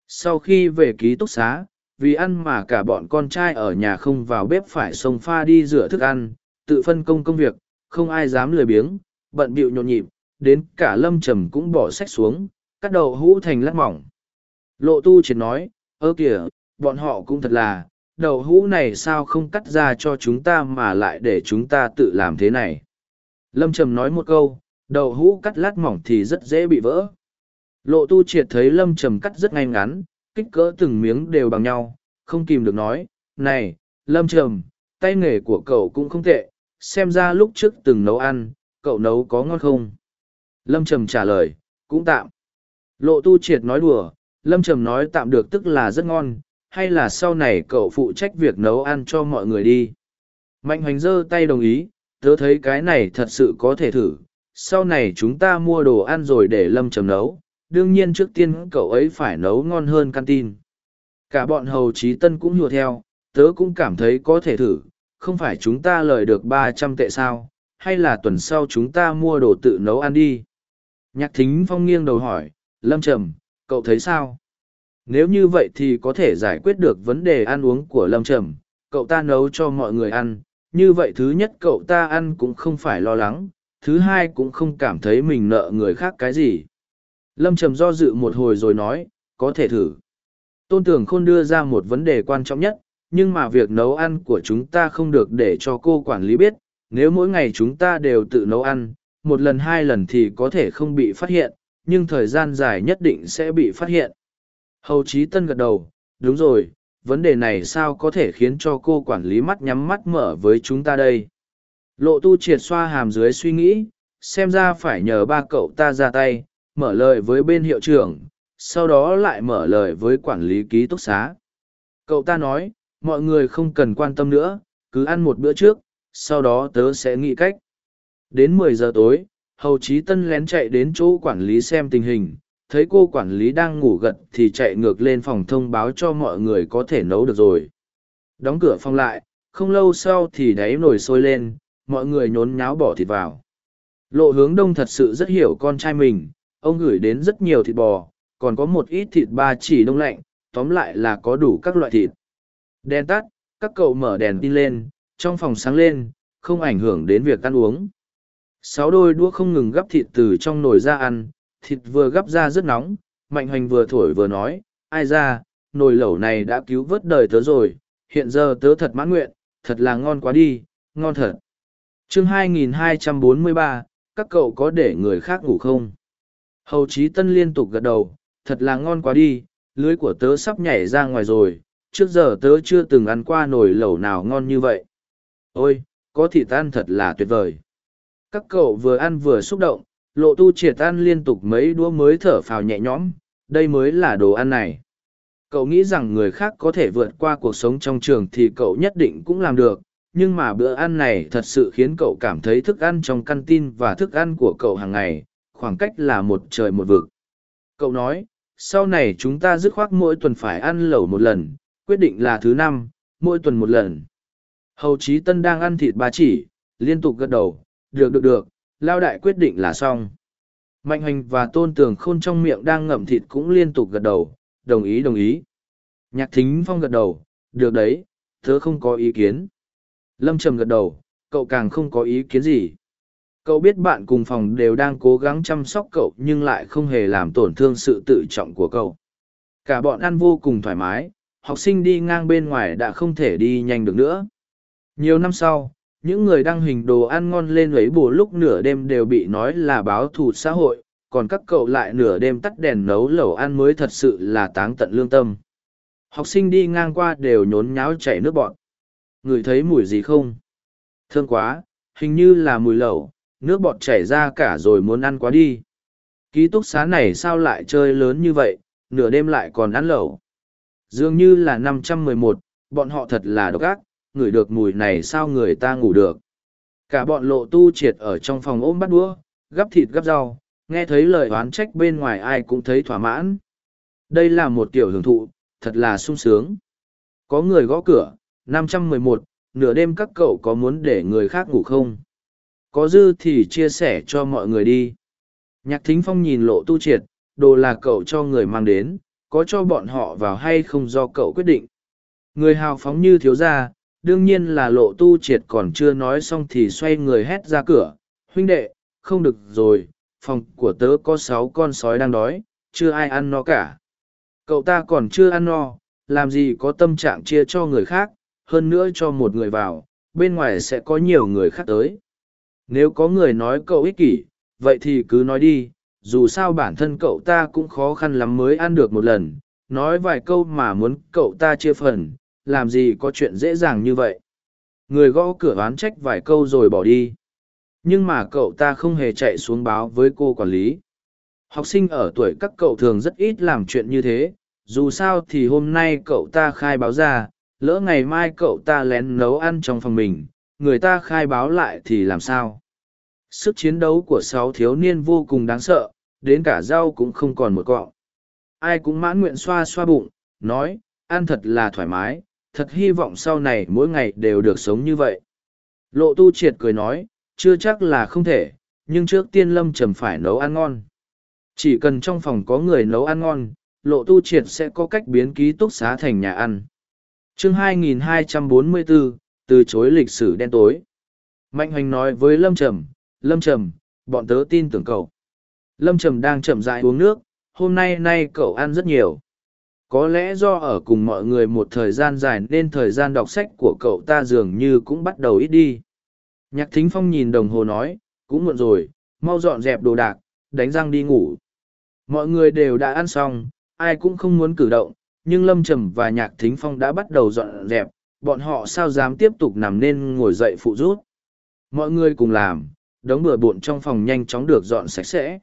sau khi về ký túc xá vì ăn mà cả bọn con trai ở nhà không vào bếp phải xông pha đi rửa thức ăn tự phân công công việc không ai dám lười biếng bận bịu nhộn nhịp đến cả lâm trầm cũng bỏ sách xuống, cắt đầu hũ thành lát mỏng. Lộ tu triệt nói, ơ kìa, bọn họ cũng thật là, đậu hũ này sao không cắt ra cho chúng ta mà lại để chúng ta tự làm thế này. Lâm Trầm nói một câu, đậu hũ cắt lát mỏng thì rất dễ bị vỡ. Lộ tu triệt thấy Lâm Trầm cắt rất ngay ngắn, kích cỡ từng miếng đều bằng nhau, không kìm được nói, này, Lâm Trầm, tay nghề của cậu cũng không tệ, xem ra lúc trước từng nấu ăn, cậu nấu có ngon không? Lâm Trầm trả lời, cũng tạm. Lộ tu triệt nói đùa, Lâm Trầm nói tạm được tức là rất ngon, hay là sau này cậu phụ trách việc nấu ăn cho mọi người đi. Mạnh hoành giơ tay đồng ý, tớ thấy cái này thật sự có thể thử, sau này chúng ta mua đồ ăn rồi để Lâm Trầm nấu, đương nhiên trước tiên cậu ấy phải nấu ngon hơn căn tin. Cả bọn hầu trí tân cũng nhùa theo, tớ cũng cảm thấy có thể thử, không phải chúng ta lời được ba trăm tệ sao, hay là tuần sau chúng ta mua đồ tự nấu ăn đi. Nhạc thính phong nghiêng đầu hỏi, Lâm Trầm, cậu thấy sao? Nếu như vậy thì có thể giải quyết được vấn đề ăn uống của Lâm Trầm, cậu ta nấu cho mọi người ăn, như vậy thứ nhất cậu ta ăn cũng không phải lo lắng, thứ hai cũng không cảm thấy mình nợ người khác cái gì. Lâm Trầm do dự một hồi rồi nói, có thể thử. Tôn Tưởng Khôn đưa ra một vấn đề quan trọng nhất, nhưng mà việc nấu ăn của chúng ta không được để cho cô quản lý biết, nếu mỗi ngày chúng ta đều tự nấu ăn, một lần hai lần thì có thể không bị phát hiện, nhưng thời gian dài nhất định sẽ bị phát hiện. Hầu Chí Tân gật đầu, đúng rồi, vấn đề này sao có thể khiến cho cô quản lý mắt nhắm mắt mở với chúng ta đây? Lộ tu triệt xoa hàm dưới suy nghĩ, xem ra phải nhờ ba cậu ta ra tay, mở lời với bên hiệu trưởng, sau đó lại mở lời với quản lý ký túc xá. Cậu ta nói, mọi người không cần quan tâm nữa, cứ ăn một bữa trước, sau đó tớ sẽ nghĩ cách. Đến mười giờ tối, Hầu Chí Tân lén chạy đến chỗ quản lý xem tình hình, thấy cô quản lý đang ngủ gật thì chạy ngược lên phòng thông báo cho mọi người có thể nấu được rồi. Đóng cửa phòng lại, không lâu sau thì đáy nồi sôi lên, mọi người nhốn nháo bỏ thịt vào. Lộ hướng đông thật sự rất hiểu con trai mình, ông gửi đến rất nhiều thịt bò, còn có một ít thịt ba chỉ đông lạnh, tóm lại là có đủ các loại thịt. Đèn tắt, các cậu mở đèn tin lên, trong phòng sáng lên, không ảnh hưởng đến việc ăn uống. Sáu đôi đũa không ngừng gắp thịt từ trong nồi ra ăn, thịt vừa gắp ra rất nóng, mạnh hoành vừa thổi vừa nói, ai ra, nồi lẩu này đã cứu vớt đời tớ rồi, hiện giờ tớ thật mãn nguyện, thật là ngon quá đi, ngon thật. chương 2243, các cậu có để người khác ngủ không? Hầu Chí Tân liên tục gật đầu, thật là ngon quá đi, lưới của tớ sắp nhảy ra ngoài rồi, trước giờ tớ chưa từng ăn qua nồi lẩu nào ngon như vậy. Ôi, có thịt ăn thật là tuyệt vời. Các cậu vừa ăn vừa xúc động, lộ tu triệt ăn liên tục mấy đũa mới thở phào nhẹ nhõm, đây mới là đồ ăn này. Cậu nghĩ rằng người khác có thể vượt qua cuộc sống trong trường thì cậu nhất định cũng làm được, nhưng mà bữa ăn này thật sự khiến cậu cảm thấy thức ăn trong căn tin và thức ăn của cậu hàng ngày, khoảng cách là một trời một vực. Cậu nói, sau này chúng ta dứt khoát mỗi tuần phải ăn lẩu một lần, quyết định là thứ năm, mỗi tuần một lần. Hầu Chí Tân đang ăn thịt ba chỉ, liên tục gật đầu, được được được, lao đại quyết định là xong. Mạnh Hành và tôn tường khôn trong miệng đang ngậm thịt cũng liên tục gật đầu, đồng ý đồng ý. Nhạc thính phong gật đầu, được đấy, tớ không có ý kiến. Lâm trầm gật đầu, cậu càng không có ý kiến gì. Cậu biết bạn cùng phòng đều đang cố gắng chăm sóc cậu nhưng lại không hề làm tổn thương sự tự trọng của cậu. Cả bọn ăn vô cùng thoải mái, học sinh đi ngang bên ngoài đã không thể đi nhanh được nữa. Nhiều năm sau, những người đăng hình đồ ăn ngon lên ấy bù lúc nửa đêm đều bị nói là báo thù xã hội, còn các cậu lại nửa đêm tắt đèn nấu lẩu ăn mới thật sự là táng tận lương tâm. Học sinh đi ngang qua đều nhốn nháo chảy nước bọn. Người thấy mùi gì không? Thương quá, hình như là mùi lẩu, nước bọt chảy ra cả rồi muốn ăn quá đi. Ký túc xá này sao lại chơi lớn như vậy, nửa đêm lại còn ăn lẩu. Dường như là năm trăm mười một, bọn họ thật là độc ác, ngửi được mùi này sao người ta ngủ được. Cả bọn lộ tu triệt ở trong phòng ôm bắt đũa, gắp thịt gắp rau, nghe thấy lời oán trách bên ngoài ai cũng thấy thỏa mãn. Đây là một tiểu hưởng thụ, thật là sung sướng. Có người gõ cửa, năm trăm mười một, nửa đêm các cậu có muốn để người khác ngủ không? Có dư thì chia sẻ cho mọi người đi. Nhạc thính phong nhìn lộ tu triệt, đồ là cậu cho người mang đến, có cho bọn họ vào hay không do cậu quyết định. Người hào phóng như thiếu gia, đương nhiên là lộ tu triệt còn chưa nói xong thì xoay người hét ra cửa. Huynh đệ không được rồi phòng của tớ có sáu con sói đang đói chưa ai ăn no cả. Cậu ta còn chưa ăn no làm gì có tâm trạng chia cho người khác, hơn nữa cho một người vào, bên ngoài sẽ có nhiều người khác tới. Nếu có người nói cậu ích kỷ, vậy thì cứ nói đi, dù sao bản thân cậu ta cũng khó khăn lắm mới ăn được một lần, nói vài câu mà muốn cậu ta chia phần, làm gì có chuyện dễ dàng như vậy. Người gõ cửa oán trách vài câu rồi bỏ đi. Nhưng mà cậu ta không hề chạy xuống báo với cô quản lý. Học sinh ở tuổi các cậu thường rất ít làm chuyện như thế, dù sao thì hôm nay cậu ta khai báo ra, lỡ ngày mai cậu ta lén nấu ăn trong phòng mình, người ta khai báo lại thì làm sao? Sức chiến đấu của sáu thiếu niên vô cùng đáng sợ, đến cả rau cũng không còn một cọng. Ai cũng mãn nguyện xoa xoa bụng, nói, ăn thật là thoải mái, thật hy vọng sau này mỗi ngày đều được sống như vậy. Lộ tu triệt cười nói, chưa chắc là không thể, nhưng trước tiên lâm trầm phải nấu ăn ngon. Chỉ cần trong phòng có người nấu ăn ngon, lộ tu triệt sẽ có cách biến ký túc xá thành nhà ăn. chương 2244, từ chối lịch sử đen tối. Mạnh hoành nói với Lâm Trầm, Lâm Trầm, bọn tớ tin tưởng cậu. Lâm Trầm đang chậm rãi uống nước, hôm nay nay cậu ăn rất nhiều. Có lẽ do ở cùng mọi người một thời gian dài nên thời gian đọc sách của cậu ta dường như cũng bắt đầu ít đi. Nhạc Thính Phong nhìn đồng hồ nói, cũng muộn rồi, mau dọn dẹp đồ đạc, đánh răng đi ngủ. Mọi người đều đã ăn xong, ai cũng không muốn cử động, nhưng Lâm Trầm và Nhạc Thính Phong đã bắt đầu dọn dẹp, bọn họ sao dám tiếp tục nằm nên ngồi dậy phụ rút. Mọi người cùng làm, đống bừa bộn trong phòng nhanh chóng được dọn sạch sẽ.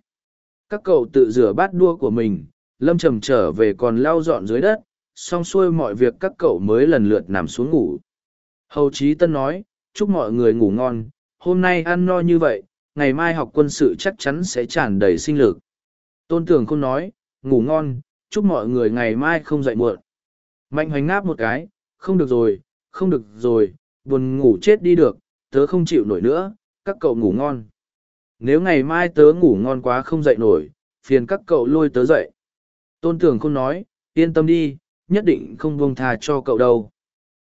Các cậu tự rửa bát đua của mình, Lâm Trầm trở về còn lau dọn dưới đất, xong xuôi mọi việc các cậu mới lần lượt nằm xuống ngủ. Hầu trí Tân nói, chúc mọi người ngủ ngon, hôm nay ăn no như vậy, ngày mai học quân sự chắc chắn sẽ tràn đầy sinh lực. Tôn Tường không nói, ngủ ngon, chúc mọi người ngày mai không dậy muộn. Mạnh hoành ngáp một cái, không được rồi, không được rồi, buồn ngủ chết đi được, tớ không chịu nổi nữa, các cậu ngủ ngon. Nếu ngày mai tớ ngủ ngon quá không dậy nổi, phiền các cậu lôi tớ dậy. Tôn Tưởng không nói, yên tâm đi, nhất định không buông tha cho cậu đâu.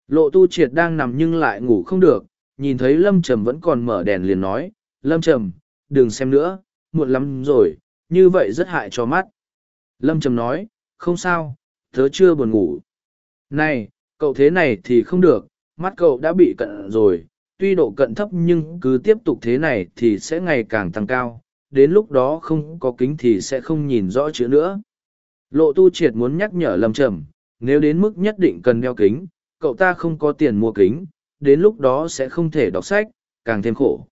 Lộ tu triệt đang nằm nhưng lại ngủ không được, nhìn thấy Lâm Trầm vẫn còn mở đèn liền nói, Lâm Trầm, đừng xem nữa, muộn lắm rồi, như vậy rất hại cho mắt. Lâm Trầm nói, không sao, tớ chưa buồn ngủ. Này, cậu thế này thì không được, mắt cậu đã bị cận rồi, tuy độ cận thấp nhưng cứ tiếp tục thế này thì sẽ ngày càng tăng cao, đến lúc đó không có kính thì sẽ không nhìn rõ chữ nữa. Lộ tu triệt muốn nhắc nhở Lâm Trầm, nếu đến mức nhất định cần đeo kính, cậu ta không có tiền mua kính, đến lúc đó sẽ không thể đọc sách, càng thêm khổ.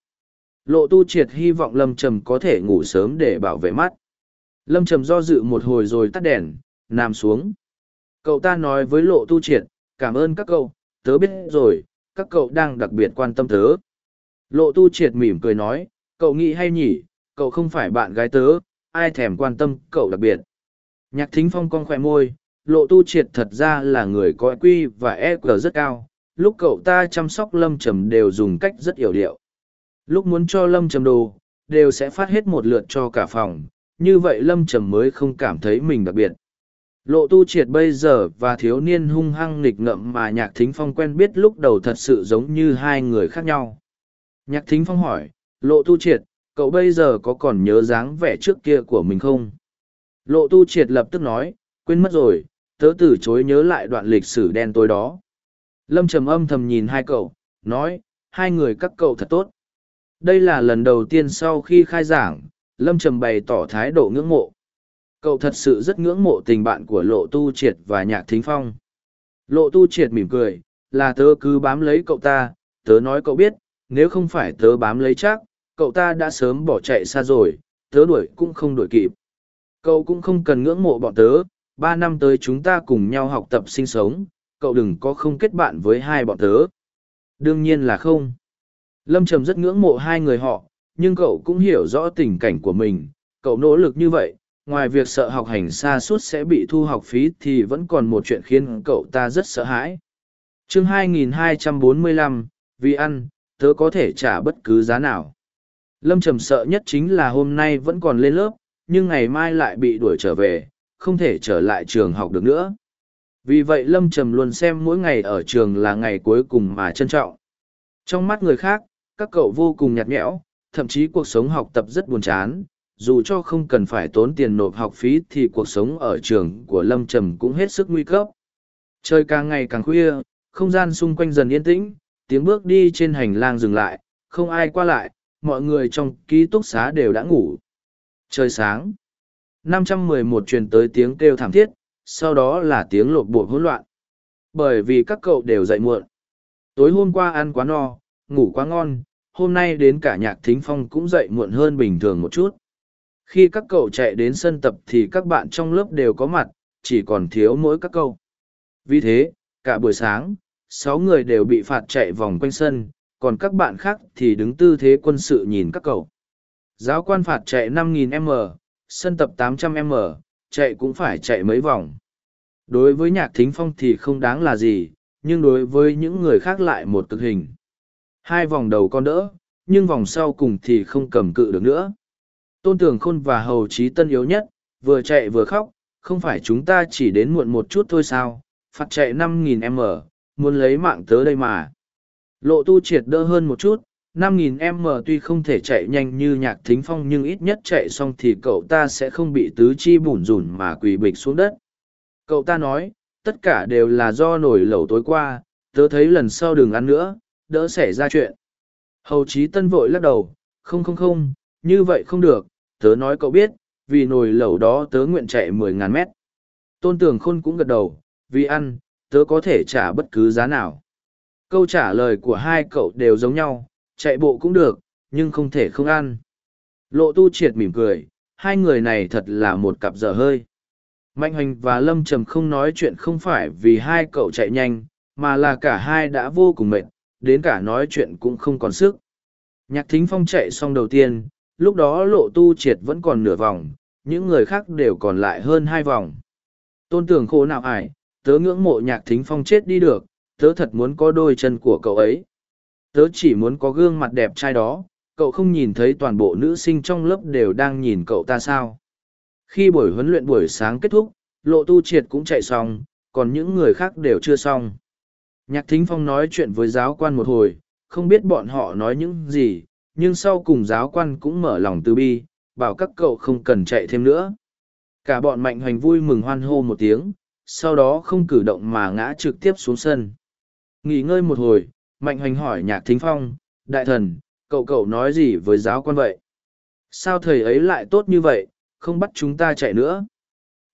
Lộ tu triệt hy vọng Lâm Trầm có thể ngủ sớm để bảo vệ mắt. Lâm Trầm do dự một hồi rồi tắt đèn, nằm xuống. Cậu ta nói với lộ tu triệt, cảm ơn các cậu, tớ biết rồi, các cậu đang đặc biệt quan tâm tớ. Lộ tu triệt mỉm cười nói, cậu nghĩ hay nhỉ, cậu không phải bạn gái tớ, ai thèm quan tâm cậu đặc biệt. Nhạc thính phong con khỏe môi, lộ tu triệt thật ra là người có quy và e EQ rất cao, lúc cậu ta chăm sóc lâm trầm đều dùng cách rất yểu điệu. Lúc muốn cho lâm trầm đồ, đều sẽ phát hết một lượt cho cả phòng, như vậy lâm trầm mới không cảm thấy mình đặc biệt. Lộ tu triệt bây giờ và thiếu niên hung hăng nghịch ngợm mà nhạc thính phong quen biết lúc đầu thật sự giống như hai người khác nhau. Nhạc thính phong hỏi, lộ tu triệt, cậu bây giờ có còn nhớ dáng vẻ trước kia của mình không? Lộ tu triệt lập tức nói, quên mất rồi, tớ từ chối nhớ lại đoạn lịch sử đen tối đó. Lâm trầm âm thầm nhìn hai cậu, nói, hai người các cậu thật tốt. Đây là lần đầu tiên sau khi khai giảng, Lâm trầm bày tỏ thái độ ngưỡng mộ. Cậu thật sự rất ngưỡng mộ tình bạn của Lộ Tu Triệt và Nhạc Thính Phong. Lộ Tu Triệt mỉm cười, là tớ cứ bám lấy cậu ta, tớ nói cậu biết, nếu không phải tớ bám lấy chắc, cậu ta đã sớm bỏ chạy xa rồi, tớ đuổi cũng không đuổi kịp. Cậu cũng không cần ngưỡng mộ bọn tớ, ba năm tới chúng ta cùng nhau học tập sinh sống, cậu đừng có không kết bạn với hai bọn tớ. Đương nhiên là không. Lâm Trầm rất ngưỡng mộ hai người họ, nhưng cậu cũng hiểu rõ tình cảnh của mình, cậu nỗ lực như vậy, ngoài việc sợ học hành xa suốt sẽ bị thu học phí thì vẫn còn một chuyện khiến cậu ta rất sợ hãi. chương 2245, vì ăn, tớ có thể trả bất cứ giá nào. Lâm Trầm sợ nhất chính là hôm nay vẫn còn lên lớp, nhưng ngày mai lại bị đuổi trở về, không thể trở lại trường học được nữa. Vì vậy Lâm Trầm luôn xem mỗi ngày ở trường là ngày cuối cùng mà trân trọng. Trong mắt người khác, các cậu vô cùng nhạt nhẽo, thậm chí cuộc sống học tập rất buồn chán, dù cho không cần phải tốn tiền nộp học phí thì cuộc sống ở trường của Lâm Trầm cũng hết sức nguy cấp. Trời càng ngày càng khuya, không gian xung quanh dần yên tĩnh, tiếng bước đi trên hành lang dừng lại, không ai qua lại, mọi người trong ký túc xá đều đã ngủ. Trời sáng. 511 truyền tới tiếng kêu thảm thiết, sau đó là tiếng lột bột hỗn loạn. Bởi vì các cậu đều dậy muộn. Tối hôm qua ăn quá no, ngủ quá ngon, hôm nay đến cả nhạc thính phong cũng dậy muộn hơn bình thường một chút. Khi các cậu chạy đến sân tập thì các bạn trong lớp đều có mặt, chỉ còn thiếu mỗi các cậu. Vì thế, cả buổi sáng, sáu người đều bị phạt chạy vòng quanh sân, còn các bạn khác thì đứng tư thế quân sự nhìn các cậu. Giáo quan phạt chạy 5.000m, sân tập 800m, chạy cũng phải chạy mấy vòng. Đối với nhạc thính phong thì không đáng là gì, nhưng đối với những người khác lại một cực hình. Hai vòng đầu con đỡ, nhưng vòng sau cùng thì không cầm cự được nữa. Tôn Tường Khôn và Hầu Chí Tân yếu nhất, vừa chạy vừa khóc, không phải chúng ta chỉ đến muộn một chút thôi sao, phạt chạy 5.000m, muốn lấy mạng tớ đây mà. Lộ tu triệt đỡ hơn một chút, 5.000m tuy không thể chạy nhanh như nhạc thính phong nhưng ít nhất chạy xong thì cậu ta sẽ không bị tứ chi bủn rủn mà quỳ bịch xuống đất. Cậu ta nói, tất cả đều là do nổi lẩu tối qua, tớ thấy lần sau đừng ăn nữa, đỡ xảy ra chuyện. Hầu chí tân vội lắc đầu, không không không, như vậy không được, tớ nói cậu biết, vì nồi lẩu đó tớ nguyện chạy 10.000 mét. Tôn tường khôn cũng gật đầu, vì ăn, tớ có thể trả bất cứ giá nào. Câu trả lời của hai cậu đều giống nhau, chạy bộ cũng được, nhưng không thể không ăn. Lộ tu triệt mỉm cười, hai người này thật là một cặp dở hơi. Mạnh hoành và lâm trầm không nói chuyện không phải vì hai cậu chạy nhanh, mà là cả hai đã vô cùng mệt, đến cả nói chuyện cũng không còn sức. Nhạc thính phong chạy xong đầu tiên, lúc đó lộ tu triệt vẫn còn nửa vòng, những người khác đều còn lại hơn hai vòng. Tôn tưởng khổ nào ải, tớ ngưỡng mộ nhạc thính phong chết đi được, tớ thật muốn có đôi chân của cậu ấy. Tớ chỉ muốn có gương mặt đẹp trai đó, cậu không nhìn thấy toàn bộ nữ sinh trong lớp đều đang nhìn cậu ta sao. Khi buổi huấn luyện buổi sáng kết thúc, lộ tu triệt cũng chạy xong, còn những người khác đều chưa xong. Nhạc thính phong nói chuyện với giáo quan một hồi, không biết bọn họ nói những gì, nhưng sau cùng giáo quan cũng mở lòng từ bi, bảo các cậu không cần chạy thêm nữa. Cả bọn mạnh hoành vui mừng hoan hô một tiếng, sau đó không cử động mà ngã trực tiếp xuống sân. Nghỉ ngơi một hồi, mạnh hoành hỏi nhạc thính phong, đại thần, cậu cậu nói gì với giáo quan vậy? Sao thầy ấy lại tốt như vậy, không bắt chúng ta chạy nữa?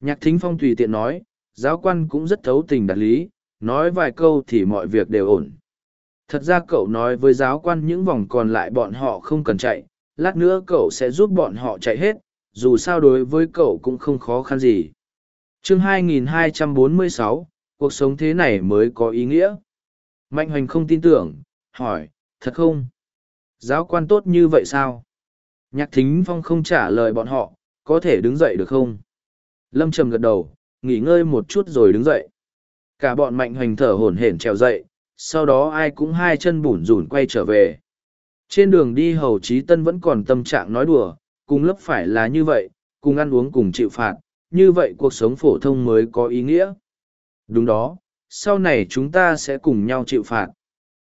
Nhạc thính phong tùy tiện nói, giáo quan cũng rất thấu tình đạt lý, nói vài câu thì mọi việc đều ổn. Thật ra cậu nói với giáo quan những vòng còn lại bọn họ không cần chạy, lát nữa cậu sẽ giúp bọn họ chạy hết, dù sao đối với cậu cũng không khó khăn gì. chương 2246, cuộc sống thế này mới có ý nghĩa. Mạnh hoành không tin tưởng, hỏi, thật không? Giáo quan tốt như vậy sao? Nhạc thính phong không trả lời bọn họ, có thể đứng dậy được không? Lâm trầm gật đầu, nghỉ ngơi một chút rồi đứng dậy. Cả bọn mạnh hoành thở hổn hển trèo dậy, sau đó ai cũng hai chân bủn rủn quay trở về. Trên đường đi hầu trí tân vẫn còn tâm trạng nói đùa, cùng lớp phải là như vậy, cùng ăn uống cùng chịu phạt, như vậy cuộc sống phổ thông mới có ý nghĩa. Đúng đó, sau này chúng ta sẽ cùng nhau chịu phạt.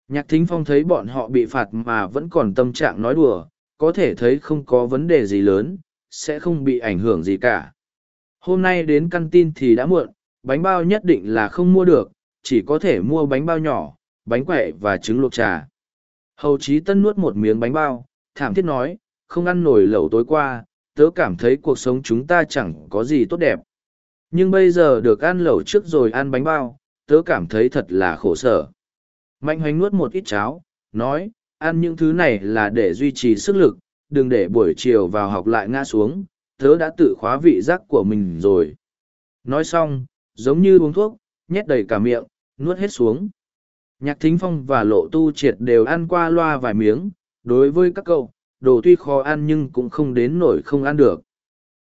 Nhạc thính phong thấy bọn họ bị phạt mà vẫn còn tâm trạng nói đùa, có thể thấy không có vấn đề gì lớn, sẽ không bị ảnh hưởng gì cả. Hôm nay đến căn tin thì đã muộn, bánh bao nhất định là không mua được, chỉ có thể mua bánh bao nhỏ, bánh quẹ và trứng luộc trà. Hầu Chí Tân nuốt một miếng bánh bao, thảm thiết nói, không ăn nổi lẩu tối qua, tớ cảm thấy cuộc sống chúng ta chẳng có gì tốt đẹp. Nhưng bây giờ được ăn lẩu trước rồi ăn bánh bao, tớ cảm thấy thật là khổ sở. Mạnh hoành nuốt một ít cháo, nói, ăn những thứ này là để duy trì sức lực, đừng để buổi chiều vào học lại ngã xuống, tớ đã tự khóa vị giác của mình rồi. Nói xong, giống như uống thuốc, nhét đầy cả miệng, nuốt hết xuống. Nhạc thính phong và lộ tu triệt đều ăn qua loa vài miếng, đối với các cậu, đồ tuy khó ăn nhưng cũng không đến nổi không ăn được.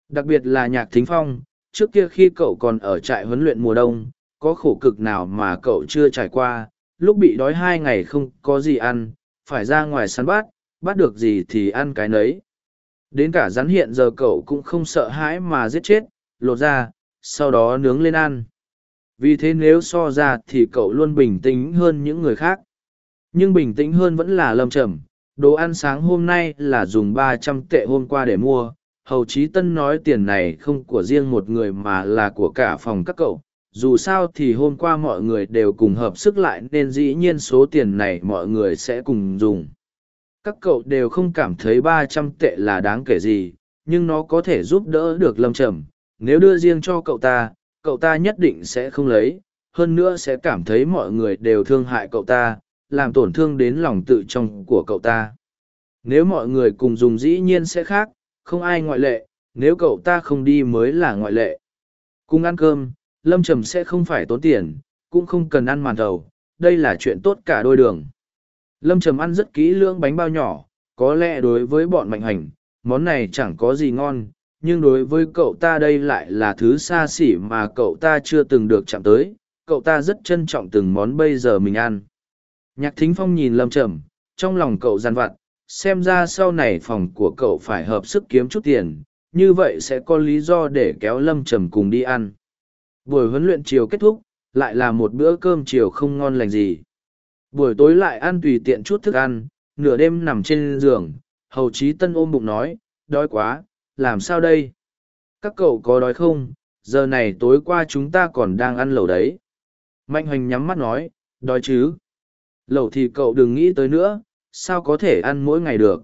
Đặc biệt là nhạc thính phong, trước kia khi cậu còn ở trại huấn luyện mùa đông, có khổ cực nào mà cậu chưa trải qua, lúc bị đói hai ngày không có gì ăn, phải ra ngoài săn bắt, bắt được gì thì ăn cái nấy. Đến cả rắn hiện giờ cậu cũng không sợ hãi mà giết chết, lột ra, sau đó nướng lên ăn. Vì thế nếu so ra thì cậu luôn bình tĩnh hơn những người khác. Nhưng bình tĩnh hơn vẫn là lâm trầm. Đồ ăn sáng hôm nay là dùng ba trăm tệ hôm qua để mua. Hầu Chí Tân nói tiền này không của riêng một người mà là của cả phòng các cậu, dù sao thì hôm qua mọi người đều cùng hợp sức lại nên dĩ nhiên số tiền này mọi người sẽ cùng dùng. Các cậu đều không cảm thấy ba trăm tệ là đáng kể gì, nhưng nó có thể giúp đỡ được lâm trầm. Nếu đưa riêng cho cậu ta cậu ta nhất định sẽ không lấy. Hơn nữa sẽ cảm thấy mọi người đều thương hại cậu ta, làm tổn thương đến lòng tự trọng của cậu ta. Nếu mọi người cùng dùng dĩ nhiên sẽ khác, không ai ngoại lệ. Nếu cậu ta không đi mới là ngoại lệ. Cùng ăn cơm lâm trầm sẽ không phải tốn tiền, cũng không cần ăn màn thầu, đây là chuyện tốt cả đôi đường. Lâm trầm ăn rất kỹ lưỡng bánh bao nhỏ, có lẽ đối với bọn mạnh hành, món này chẳng có gì ngon, nhưng đối với cậu ta đây lại là thứ xa xỉ mà cậu ta chưa từng được chạm tới, cậu ta rất trân trọng từng món bây giờ mình ăn. Nhạc thính phong nhìn lâm trầm, trong lòng cậu gian vặt, xem ra sau này phòng của cậu phải hợp sức kiếm chút tiền, như vậy sẽ có lý do để kéo lâm trầm cùng đi ăn buổi huấn luyện chiều kết thúc, lại là một bữa cơm chiều không ngon lành gì. Buổi tối lại ăn tùy tiện chút thức ăn, nửa đêm nằm trên giường, hầu trí tân ôm bụng nói, đói quá, làm sao đây? Các cậu có đói không? Giờ này tối qua chúng ta còn đang ăn lẩu đấy. Mạnh hoành nhắm mắt nói, đói chứ? Lẩu thì cậu đừng nghĩ tới nữa, sao có thể ăn mỗi ngày được?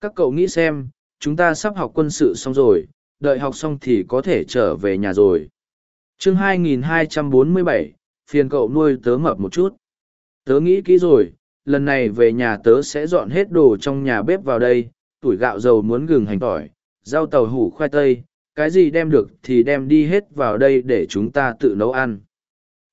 Các cậu nghĩ xem, chúng ta sắp học quân sự xong rồi, đợi học xong thì có thể trở về nhà rồi chương 2247, phiền cậu nuôi tớ mập một chút. Tớ nghĩ kỹ rồi lần này về nhà tớ sẽ dọn hết đồ trong nhà bếp vào đây tuổi gạo dầu muốn gừng hành tỏi rau tàu hủ khoai tây cái gì đem được thì đem đi hết vào đây để chúng ta tự nấu ăn.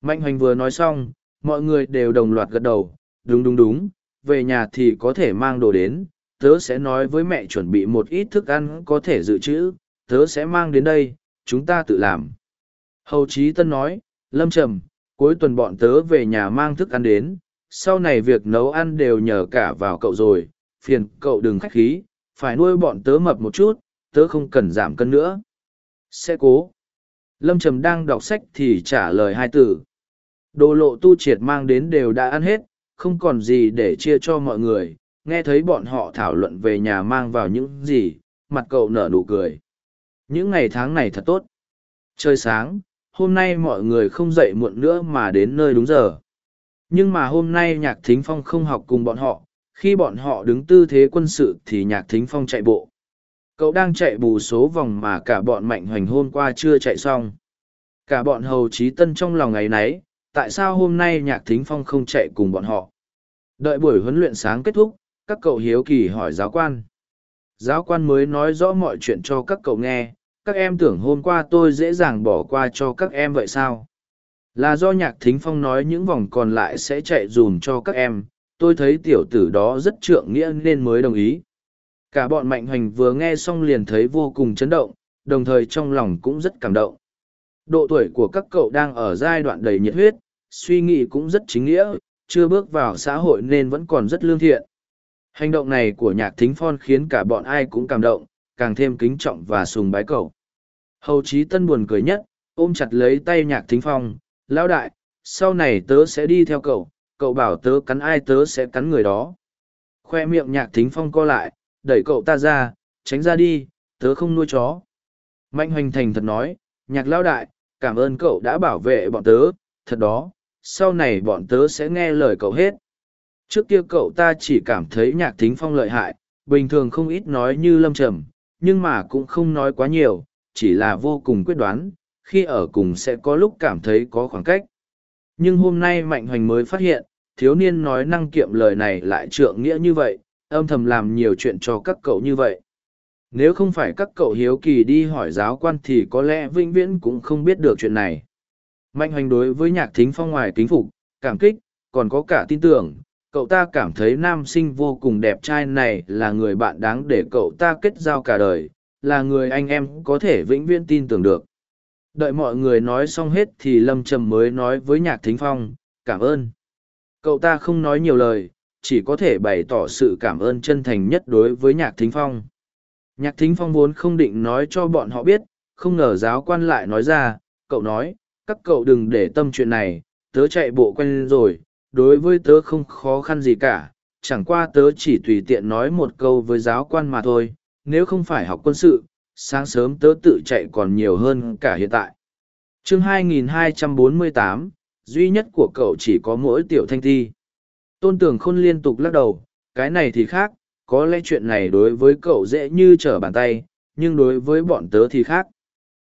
Mạnh hoành vừa nói xong mọi người đều đồng loạt gật đầu đúng đúng đúng về nhà thì có thể mang đồ đến tớ sẽ nói với mẹ chuẩn bị một ít thức ăn có thể dự trữ tớ sẽ mang đến đây chúng ta tự làm hầu Chí tân nói, lâm trầm, cuối tuần bọn tớ về nhà mang thức ăn đến, sau này việc nấu ăn đều nhờ cả vào cậu rồi, phiền cậu đừng khách khí, phải nuôi bọn tớ mập một chút, tớ không cần giảm cân nữa. Sẽ cố. Lâm trầm đang đọc sách thì trả lời hai từ. Đồ lộ tu triệt mang đến đều đã ăn hết, không còn gì để chia cho mọi người, nghe thấy bọn họ thảo luận về nhà mang vào những gì, mặt cậu nở nụ cười. Những ngày tháng này thật tốt. Trời sáng hôm nay mọi người không dậy muộn nữa mà đến nơi đúng giờ. Nhưng mà hôm nay nhạc thính phong không học cùng bọn họ, khi bọn họ đứng tư thế quân sự thì nhạc thính phong chạy bộ. Cậu đang chạy bù số vòng mà cả bọn mạnh hoành hôm qua chưa chạy xong. Cả bọn hầu trí tân trong lòng ngày nấy, tại sao hôm nay nhạc thính phong không chạy cùng bọn họ? Đợi buổi huấn luyện sáng kết thúc, các cậu hiếu kỳ hỏi giáo quan. Giáo quan mới nói rõ mọi chuyện cho các cậu nghe các em tưởng hôm qua tôi dễ dàng bỏ qua cho các em vậy sao? Là do nhạc thính phong nói những vòng còn lại sẽ chạy dùm cho các em, tôi thấy tiểu tử đó rất trượng nghĩa nên mới đồng ý. Cả bọn mạnh hoành vừa nghe xong liền thấy vô cùng chấn động, đồng thời trong lòng cũng rất cảm động. Độ tuổi của các cậu đang ở giai đoạn đầy nhiệt huyết, suy nghĩ cũng rất chính nghĩa, chưa bước vào xã hội nên vẫn còn rất lương thiện. Hành động này của nhạc thính phong khiến cả bọn ai cũng cảm động càng thêm kính trọng và sùng bái cậu. Hầu chí tân buồn cười nhất, ôm chặt lấy tay nhạc thính phong, lão đại, sau này tớ sẽ đi theo cậu cậu bảo tớ cắn ai tớ sẽ cắn người đó. Khoe miệng nhạc thính phong co lại, đẩy cậu ta ra, tránh ra đi, tớ không nuôi chó. Mạnh hoành thành thật nói, nhạc lão đại, cảm ơn cậu đã bảo vệ bọn tớ, thật đó, sau này bọn tớ sẽ nghe lời cậu hết. Trước kia cậu ta chỉ cảm thấy nhạc thính phong lợi hại, bình thường không ít nói như lâm trầm nhưng mà cũng không nói quá nhiều, chỉ là vô cùng quyết đoán, khi ở cùng sẽ có lúc cảm thấy có khoảng cách. Nhưng hôm nay mạnh hoành mới phát hiện, thiếu niên nói năng kiệm lời này lại trượng nghĩa như vậy, âm thầm làm nhiều chuyện cho các cậu như vậy. Nếu không phải các cậu hiếu kỳ đi hỏi giáo quan thì có lẽ vĩnh viễn cũng không biết được chuyện này. Mạnh hoành đối với nhạc thính phong ngoài kính phục, cảm kích, còn có cả tin tưởng cậu ta cảm thấy nam sinh vô cùng đẹp trai này là người bạn đáng để cậu ta kết giao cả đời, là người anh em có thể vĩnh viễn tin tưởng được. Đợi mọi người nói xong hết thì lâm trầm mới nói với nhạc thính phong, cảm ơn. Cậu ta không nói nhiều lời, chỉ có thể bày tỏ sự cảm ơn chân thành nhất đối với nhạc thính phong. Nhạc thính phong vốn không định nói cho bọn họ biết, không ngờ giáo quan lại nói ra, cậu nói, các cậu đừng để tâm chuyện này, tớ chạy bộ quen rồi đối với tớ không khó khăn gì cả chẳng qua tớ chỉ tùy tiện nói một câu với giáo quan mà thôi nếu không phải học quân sự sáng sớm tớ tự chạy còn nhiều hơn cả hiện tại chương 2248, duy nhất của cậu chỉ có mỗi tiểu thanh thi. Tôn tưởng khôn liên tục lắc đầu, cái này thì khác, có lẽ chuyện này đối với cậu dễ như trở bàn tay, nhưng đối với bọn tớ thì khác.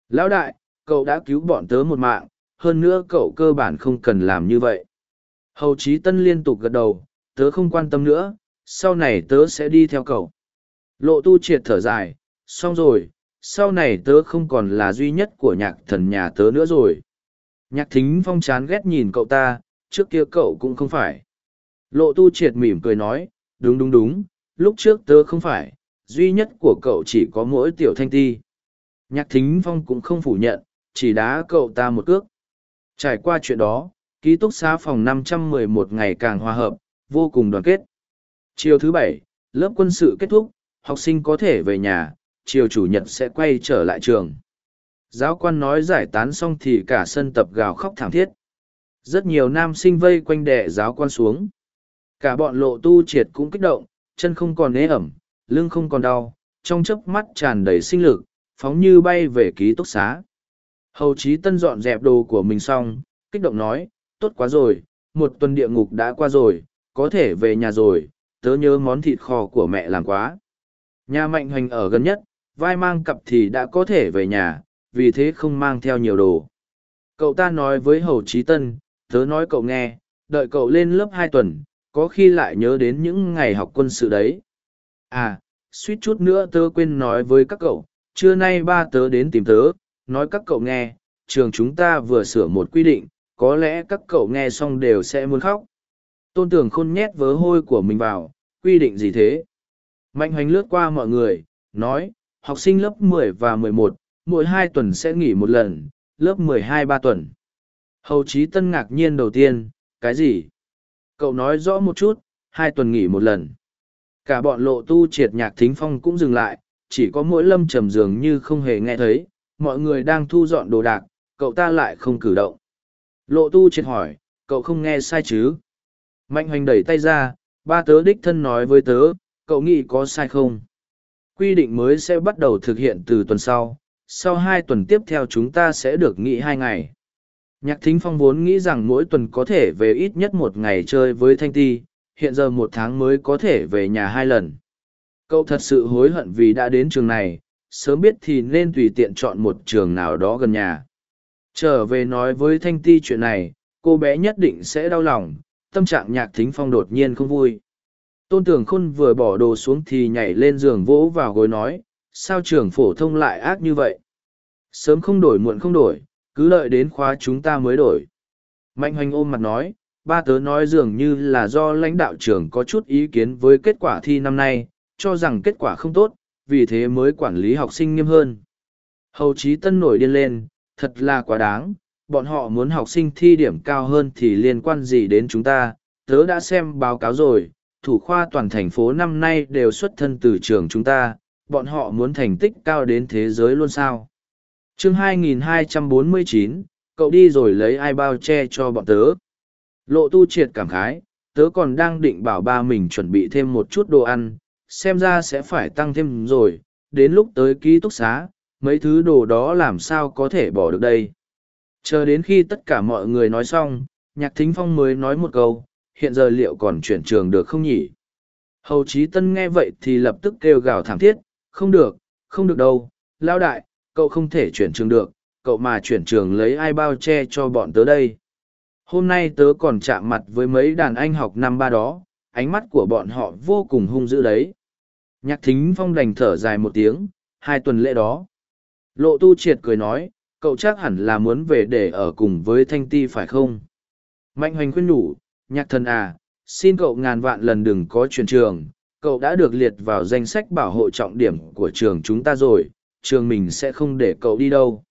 Lão đại, cậu đã cứu bọn tớ một mạng, hơn nữa cậu cơ bản không cần làm như vậy. Hầu Chí Tân liên tục gật đầu, tớ không quan tâm nữa, sau này tớ sẽ đi theo cậu. Lộ tu triệt thở dài, xong rồi, sau này tớ không còn là duy nhất của nhạc thần nhà tớ nữa rồi. Nhạc thính phong chán ghét nhìn cậu ta, trước kia cậu cũng không phải. Lộ tu triệt mỉm cười nói, đúng đúng đúng, lúc trước tớ không phải, duy nhất của cậu chỉ có mỗi tiểu thanh ti. Nhạc thính phong cũng không phủ nhận, chỉ đá cậu ta một cước. Trải qua chuyện đó, ký túc xá phòng 511 ngày càng hòa hợp, vô cùng đoàn kết. Chiều thứ bảy, lớp quân sự kết thúc, học sinh có thể về nhà, chiều chủ nhật sẽ quay trở lại trường. Giáo quan nói giải tán xong thì cả sân tập gào khóc thảm thiết. Rất nhiều nam sinh vây quanh đệ giáo quan xuống. Cả bọn lộ tu triệt cũng kích động, chân không còn ế ẩm, lưng không còn đau, trong chớp mắt tràn đầy sinh lực, phóng như bay về ký túc xá. Hầu Chí Tân dọn dẹp đồ của mình xong, kích động nói, tốt quá rồi, một tuần địa ngục đã qua rồi, có thể về nhà rồi, tớ nhớ món thịt kho của mẹ làm quá. Nhà mạnh hoành ở gần nhất, vai mang cặp thì đã có thể về nhà, vì thế không mang theo nhiều đồ. Cậu ta nói với Hầu Chí Tân, tớ nói cậu nghe, đợi cậu lên lớp hai tuần, có khi lại nhớ đến những ngày học quân sự đấy. À, suýt chút nữa tớ quên nói với các cậu, trưa nay ba tớ đến tìm tớ, nói các cậu nghe, trường chúng ta vừa sửa một quy định, có lẽ các cậu nghe xong đều sẽ muốn khóc. Tôn tưởng khôn nhét vớ hôi của mình vào, quy định gì thế? Mạnh hoành lướt qua mọi người, nói, học sinh lớp 10 và 11, mỗi hai tuần sẽ nghỉ một lần, lớp 12 ba tuần. Hầu trí Tân ngạc nhiên đầu tiên, cái gì? Cậu nói rõ một chút, hai tuần nghỉ một lần. Cả bọn lộ tu triệt nhạc thính phong cũng dừng lại, chỉ có mỗi lâm trầm dường như không hề nghe thấy, mọi người đang thu dọn đồ đạc, cậu ta lại không cử động. Lộ tu triệt hỏi, cậu không nghe sai chứ? Mạnh hoành đẩy tay ra, ba tớ đích thân nói với tớ, cậu nghĩ có sai không? Quy định mới sẽ bắt đầu thực hiện từ tuần sau, sau hai tuần tiếp theo chúng ta sẽ được nghỉ hai ngày. Nhạc thính phong vốn nghĩ rằng mỗi tuần có thể về ít nhất một ngày chơi với Thanh Ti, hiện giờ một tháng mới có thể về nhà hai lần. Cậu thật sự hối hận vì đã đến trường này, sớm biết thì nên tùy tiện chọn một trường nào đó gần nhà. Trở về nói với Thanh Ti chuyện này, cô bé nhất định sẽ đau lòng, tâm trạng nhạc thính phong đột nhiên không vui. Tôn tưởng khôn vừa bỏ đồ xuống thì nhảy lên giường vỗ vào gối nói, sao trường phổ thông lại ác như vậy? Sớm không đổi muộn không đổi, cứ lợi đến khóa chúng ta mới đổi. Mạnh hoành ôm mặt nói, ba tớ nói dường như là do lãnh đạo trường có chút ý kiến với kết quả thi năm nay, cho rằng kết quả không tốt, vì thế mới quản lý học sinh nghiêm hơn. Hầu trí tân nổi điên lên, thật là quá đáng, bọn họ muốn học sinh thi điểm cao hơn thì liên quan gì đến chúng ta, tớ đã xem báo cáo rồi, thủ khoa toàn thành phố năm nay đều xuất thân từ trường chúng ta, bọn họ muốn thành tích cao đến thế giới luôn sao. chương 2249, cậu đi rồi lấy ai bao che cho bọn tớ. Lộ tu triệt cảm khái, tớ còn đang định bảo ba mình chuẩn bị thêm một chút đồ ăn, xem ra sẽ phải tăng thêm rồi, đến lúc tới ký túc xá, mấy thứ đồ đó làm sao có thể bỏ được đây. Chờ đến khi tất cả mọi người nói xong, nhạc thính phong mới nói một câu, hiện giờ liệu còn chuyển trường được không nhỉ? Hầu Chí Tân nghe vậy thì lập tức kêu gào thảm thiết, không được, không được đâu, lao đại, cậu không thể chuyển trường được, cậu mà chuyển trường lấy ai bao che cho bọn tớ đây. Hôm nay tớ còn chạm mặt với mấy đàn anh học năm ba đó, ánh mắt của bọn họ vô cùng hung dữ đấy. Nhạc thính phong đành thở dài một tiếng, hai tuần lễ đó. Lộ tu triệt cười nói, cậu chắc hẳn là muốn về để ở cùng với thanh ti phải không? Mạnh hoành khuyên nhủ, nhạc thần à, xin cậu ngàn vạn lần đừng có chuyển trường, cậu đã được liệt vào danh sách bảo hộ trọng điểm của trường chúng ta rồi, trường mình sẽ không để cậu đi đâu.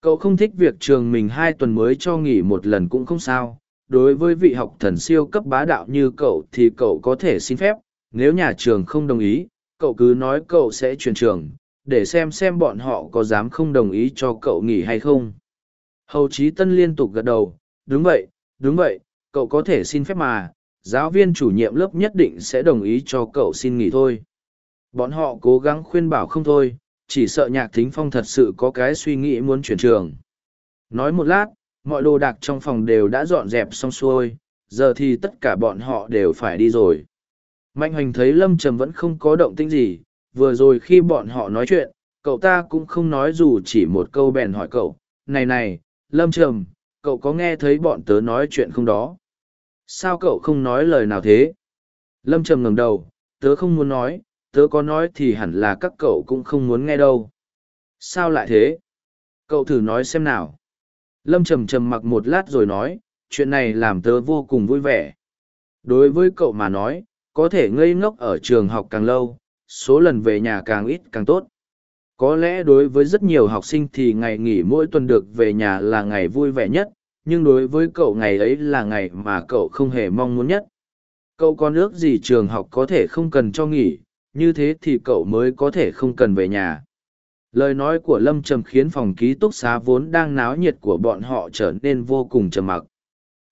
Cậu không thích việc trường mình hai tuần mới cho nghỉ một lần cũng không sao, đối với vị học thần siêu cấp bá đạo như cậu thì cậu có thể xin phép, nếu nhà trường không đồng ý, cậu cứ nói cậu sẽ chuyển trường, để xem xem bọn họ có dám không đồng ý cho cậu nghỉ hay không. Hầu Chí Tân liên tục gật đầu, đúng vậy, đúng vậy, cậu có thể xin phép mà, giáo viên chủ nhiệm lớp nhất định sẽ đồng ý cho cậu xin nghỉ thôi. Bọn họ cố gắng khuyên bảo không thôi, chỉ sợ nhạc thính phong thật sự có cái suy nghĩ muốn chuyển trường. Nói một lát, mọi đồ đạc trong phòng đều đã dọn dẹp xong xuôi, giờ thì tất cả bọn họ đều phải đi rồi. Mạnh hoành thấy Lâm Trầm vẫn không có động tĩnh gì, vừa rồi khi bọn họ nói chuyện, cậu ta cũng không nói dù chỉ một câu bèn hỏi cậu, này này, Lâm Trầm, cậu có nghe thấy bọn tớ nói chuyện không đó? Sao cậu không nói lời nào thế? Lâm Trầm ngẩng đầu, tớ không muốn nói, tớ có nói thì hẳn là các cậu cũng không muốn nghe đâu. Sao lại thế? Cậu thử nói xem nào. Lâm Trầm trầm mặc một lát rồi nói, chuyện này làm tớ vô cùng vui vẻ. Đối với cậu mà nói, có thể ngây ngốc ở trường học càng lâu, số lần về nhà càng ít càng tốt. Có lẽ đối với rất nhiều học sinh thì ngày nghỉ mỗi tuần được về nhà là ngày vui vẻ nhất, nhưng đối với cậu ngày ấy là ngày mà cậu không hề mong muốn nhất. Cậu có nước gì trường học có thể không cần cho nghỉ, như thế thì cậu mới có thể không cần về nhà. Lời nói của Lâm Trầm khiến phòng ký túc xá vốn đang náo nhiệt của bọn họ trở nên vô cùng trầm mặc.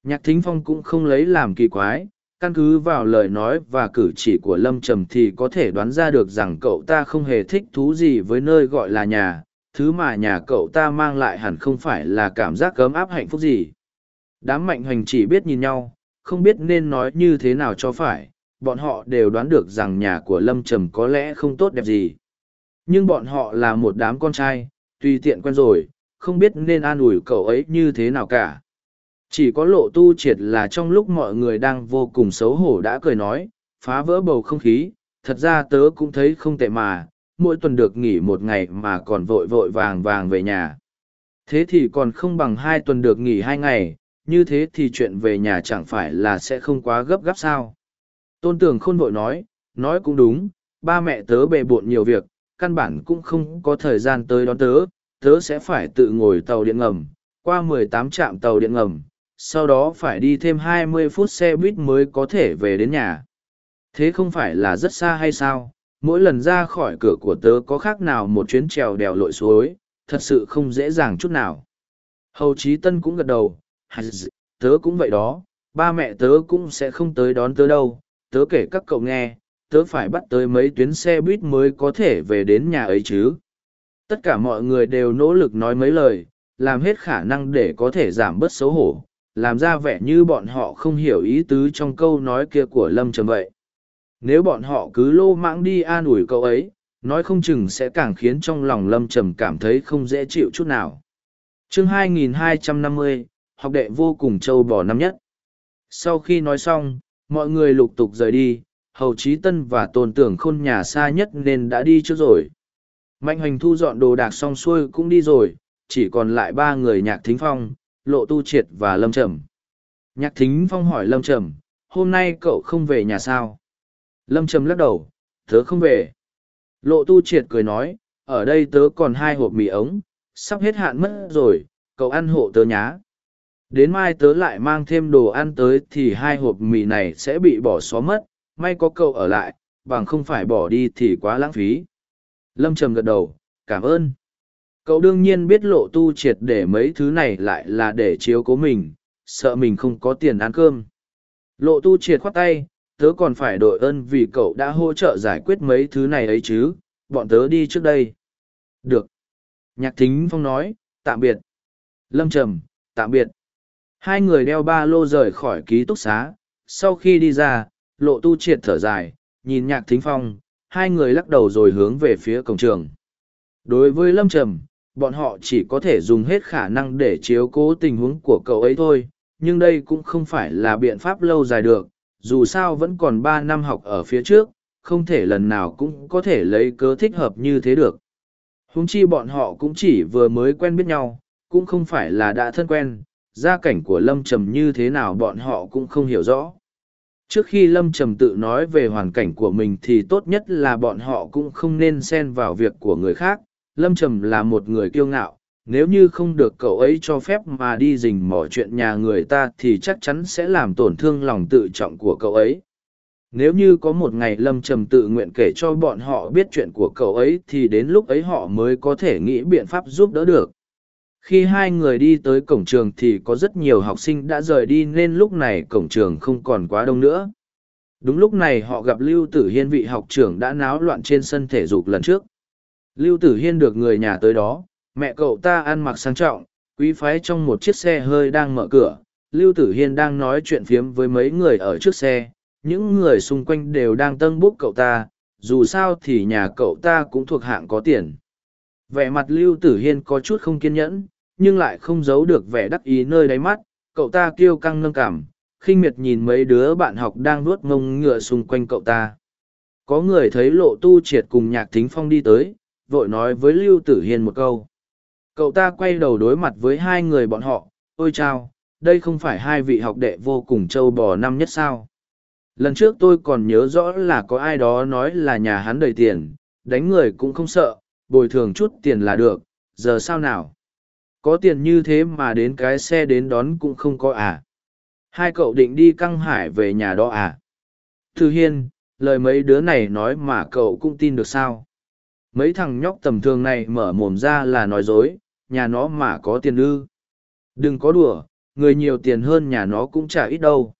Nhạc Thính Phong cũng không lấy làm kỳ quái, căn cứ vào lời nói và cử chỉ của lâm trầm thì có thể đoán ra được rằng cậu ta không hề thích thú gì với nơi gọi là nhà, thứ mà nhà cậu ta mang lại hẳn không phải là cảm giác cấm áp hạnh phúc gì. Đám mạnh hoành chỉ biết nhìn nhau, không biết nên nói như thế nào cho phải, bọn họ đều đoán được rằng nhà của lâm trầm có lẽ không tốt đẹp gì. Nhưng bọn họ là một đám con trai, tùy tiện quen rồi, không biết nên an ủi cậu ấy như thế nào cả chỉ có lộ tu triệt là trong lúc mọi người đang vô cùng xấu hổ đã cười nói, phá vỡ bầu không khí, thật ra tớ cũng thấy không tệ mà, mỗi tuần được nghỉ một ngày mà còn vội vội vàng vàng về nhà. Thế thì còn không bằng hai tuần được nghỉ hai ngày, như thế thì chuyện về nhà chẳng phải là sẽ không quá gấp gáp sao. Tôn tưởng khôn vội nói, nói cũng đúng, ba mẹ tớ bề bộn nhiều việc, căn bản cũng không có thời gian tới đón tớ, tớ sẽ phải tự ngồi tàu điện ngầm, qua mười tám trạm tàu điện ngầm, sau đó phải đi thêm 20 phút xe buýt mới có thể về đến nhà. Thế không phải là rất xa hay sao? Mỗi lần ra khỏi cửa của tớ có khác nào một chuyến trèo đèo lội suối, thật sự không dễ dàng chút nào. Hầu Chí Tân cũng gật đầu, tớ cũng vậy đó, ba mẹ tớ cũng sẽ không tới đón tớ đâu, tớ kể các cậu nghe, tớ phải bắt tới mấy tuyến xe buýt mới có thể về đến nhà ấy chứ. Tất cả mọi người đều nỗ lực nói mấy lời, làm hết khả năng để có thể giảm bớt xấu hổ, làm ra vẻ như bọn họ không hiểu ý tứ trong câu nói kia của lâm trầm vậy. Nếu bọn họ cứ lô mãng đi an ủi cậu ấy nói không chừng sẽ càng khiến trong lòng lâm trầm cảm thấy không dễ chịu chút nào. Chương 2250, học đệ vô cùng châu bò năm nhất. Sau khi nói xong mọi người lục tục rời đi hầu trí tân và tôn tưởng khôn nhà xa nhất nên đã đi trước rồi. Mạnh hoành thu dọn đồ đạc xong xuôi cũng đi rồi chỉ còn lại ba người nhạc thính phong lộ tu triệt và lâm trầm. Nhạc thính phong hỏi lâm trầm, hôm nay cậu không về nhà sao? Lâm trầm lắc đầu, tớ không về. Lộ tu triệt cười nói, ở đây tớ còn hai hộp mì ống, sắp hết hạn mất rồi, cậu ăn hộ tớ nhá. Đến mai tớ lại mang thêm đồ ăn tới thì hai hộp mì này sẽ bị bỏ xó mất, may có cậu ở lại, bằng không phải bỏ đi thì quá lãng phí. Lâm trầm gật đầu, cảm ơn cậu đương nhiên biết lộ tu triệt để mấy thứ này lại là để chiếu cố mình, sợ mình không có tiền ăn cơm. Lộ tu triệt khoát tay, tớ còn phải đội ơn vì cậu đã hỗ trợ giải quyết mấy thứ này ấy chứ, bọn tớ đi trước đây. Được. Nhạc thính phong nói, tạm biệt. Lâm trầm, tạm biệt. Hai người đeo ba lô rời khỏi ký túc xá, sau khi đi ra, lộ tu triệt thở dài, nhìn nhạc thính phong, hai người lắc đầu rồi hướng về phía cổng trường. Đối với lâm trầm bọn họ chỉ có thể dùng hết khả năng để chiếu cố tình huống của cậu ấy thôi, nhưng đây cũng không phải là biện pháp lâu dài được, dù sao vẫn còn ba năm học ở phía trước, không thể lần nào cũng có thể lấy cớ thích hợp như thế được. Huống chi bọn họ cũng chỉ vừa mới quen biết nhau, cũng không phải là đã thân quen, gia cảnh của lâm trầm như thế nào bọn họ cũng không hiểu rõ. Trước khi lâm trầm tự nói về hoàn cảnh của mình thì tốt nhất là bọn họ cũng không nên xen vào việc của người khác lâm trầm là một người kiêu ngạo, nếu như không được cậu ấy cho phép mà đi dình mỏ chuyện nhà người ta thì chắc chắn sẽ làm tổn thương lòng tự trọng của cậu ấy. Nếu như có một ngày lâm trầm tự nguyện kể cho bọn họ biết chuyện của cậu ấy thì đến lúc ấy họ mới có thể nghĩ biện pháp giúp đỡ được. Khi hai người đi tới cổng trường thì có rất nhiều học sinh đã rời đi nên lúc này cổng trường không còn quá đông nữa. Đúng lúc này họ gặp lưu tử hiên vị học trưởng đã náo loạn trên sân thể dục lần trước. Lưu Tử Hiên được người nhà tới đó, mẹ cậu ta ăn mặc sang trọng, quý phái trong một chiếc xe hơi đang mở cửa. Lưu tử hiên đang nói chuyện phiếm với mấy người ở trước xe những người xung quanh đều đang tân búc cậu ta dù sao thì nhà cậu ta cũng thuộc hạng có tiền. Vẻ mặt lưu tử hiên có chút không kiên nhẫn nhưng lại không giấu được vẻ đắc ý nơi đáy mắt cậu ta kêu căng nâng cảm khinh miệt nhìn mấy đứa bạn học đang nuốt ngông ngựa xung quanh cậu ta. Có người thấy lộ tu triệt cùng nhạc thính phong đi tới vội nói với lưu tử hiên một câu. Cậu ta quay đầu đối mặt với hai người bọn họ, ôi chao, đây không phải hai vị học đệ vô cùng trâu bò năm nhất sao? Lần trước tôi còn nhớ rõ là có ai đó nói là nhà hắn đầy tiền, đánh người cũng không sợ, bồi thường chút tiền là được, giờ sao nào? Có tiền như thế mà đến cái xe đến đón cũng không có à? Hai cậu định đi căng hải về nhà đó à? Thư hiên, lời mấy đứa này nói mà cậu cũng tin được sao? Mấy thằng nhóc tầm thường này mở mồm ra là nói dối, nhà nó mà có tiền ư. Đừng có đùa, người nhiều tiền hơn nhà nó cũng chả ít đâu.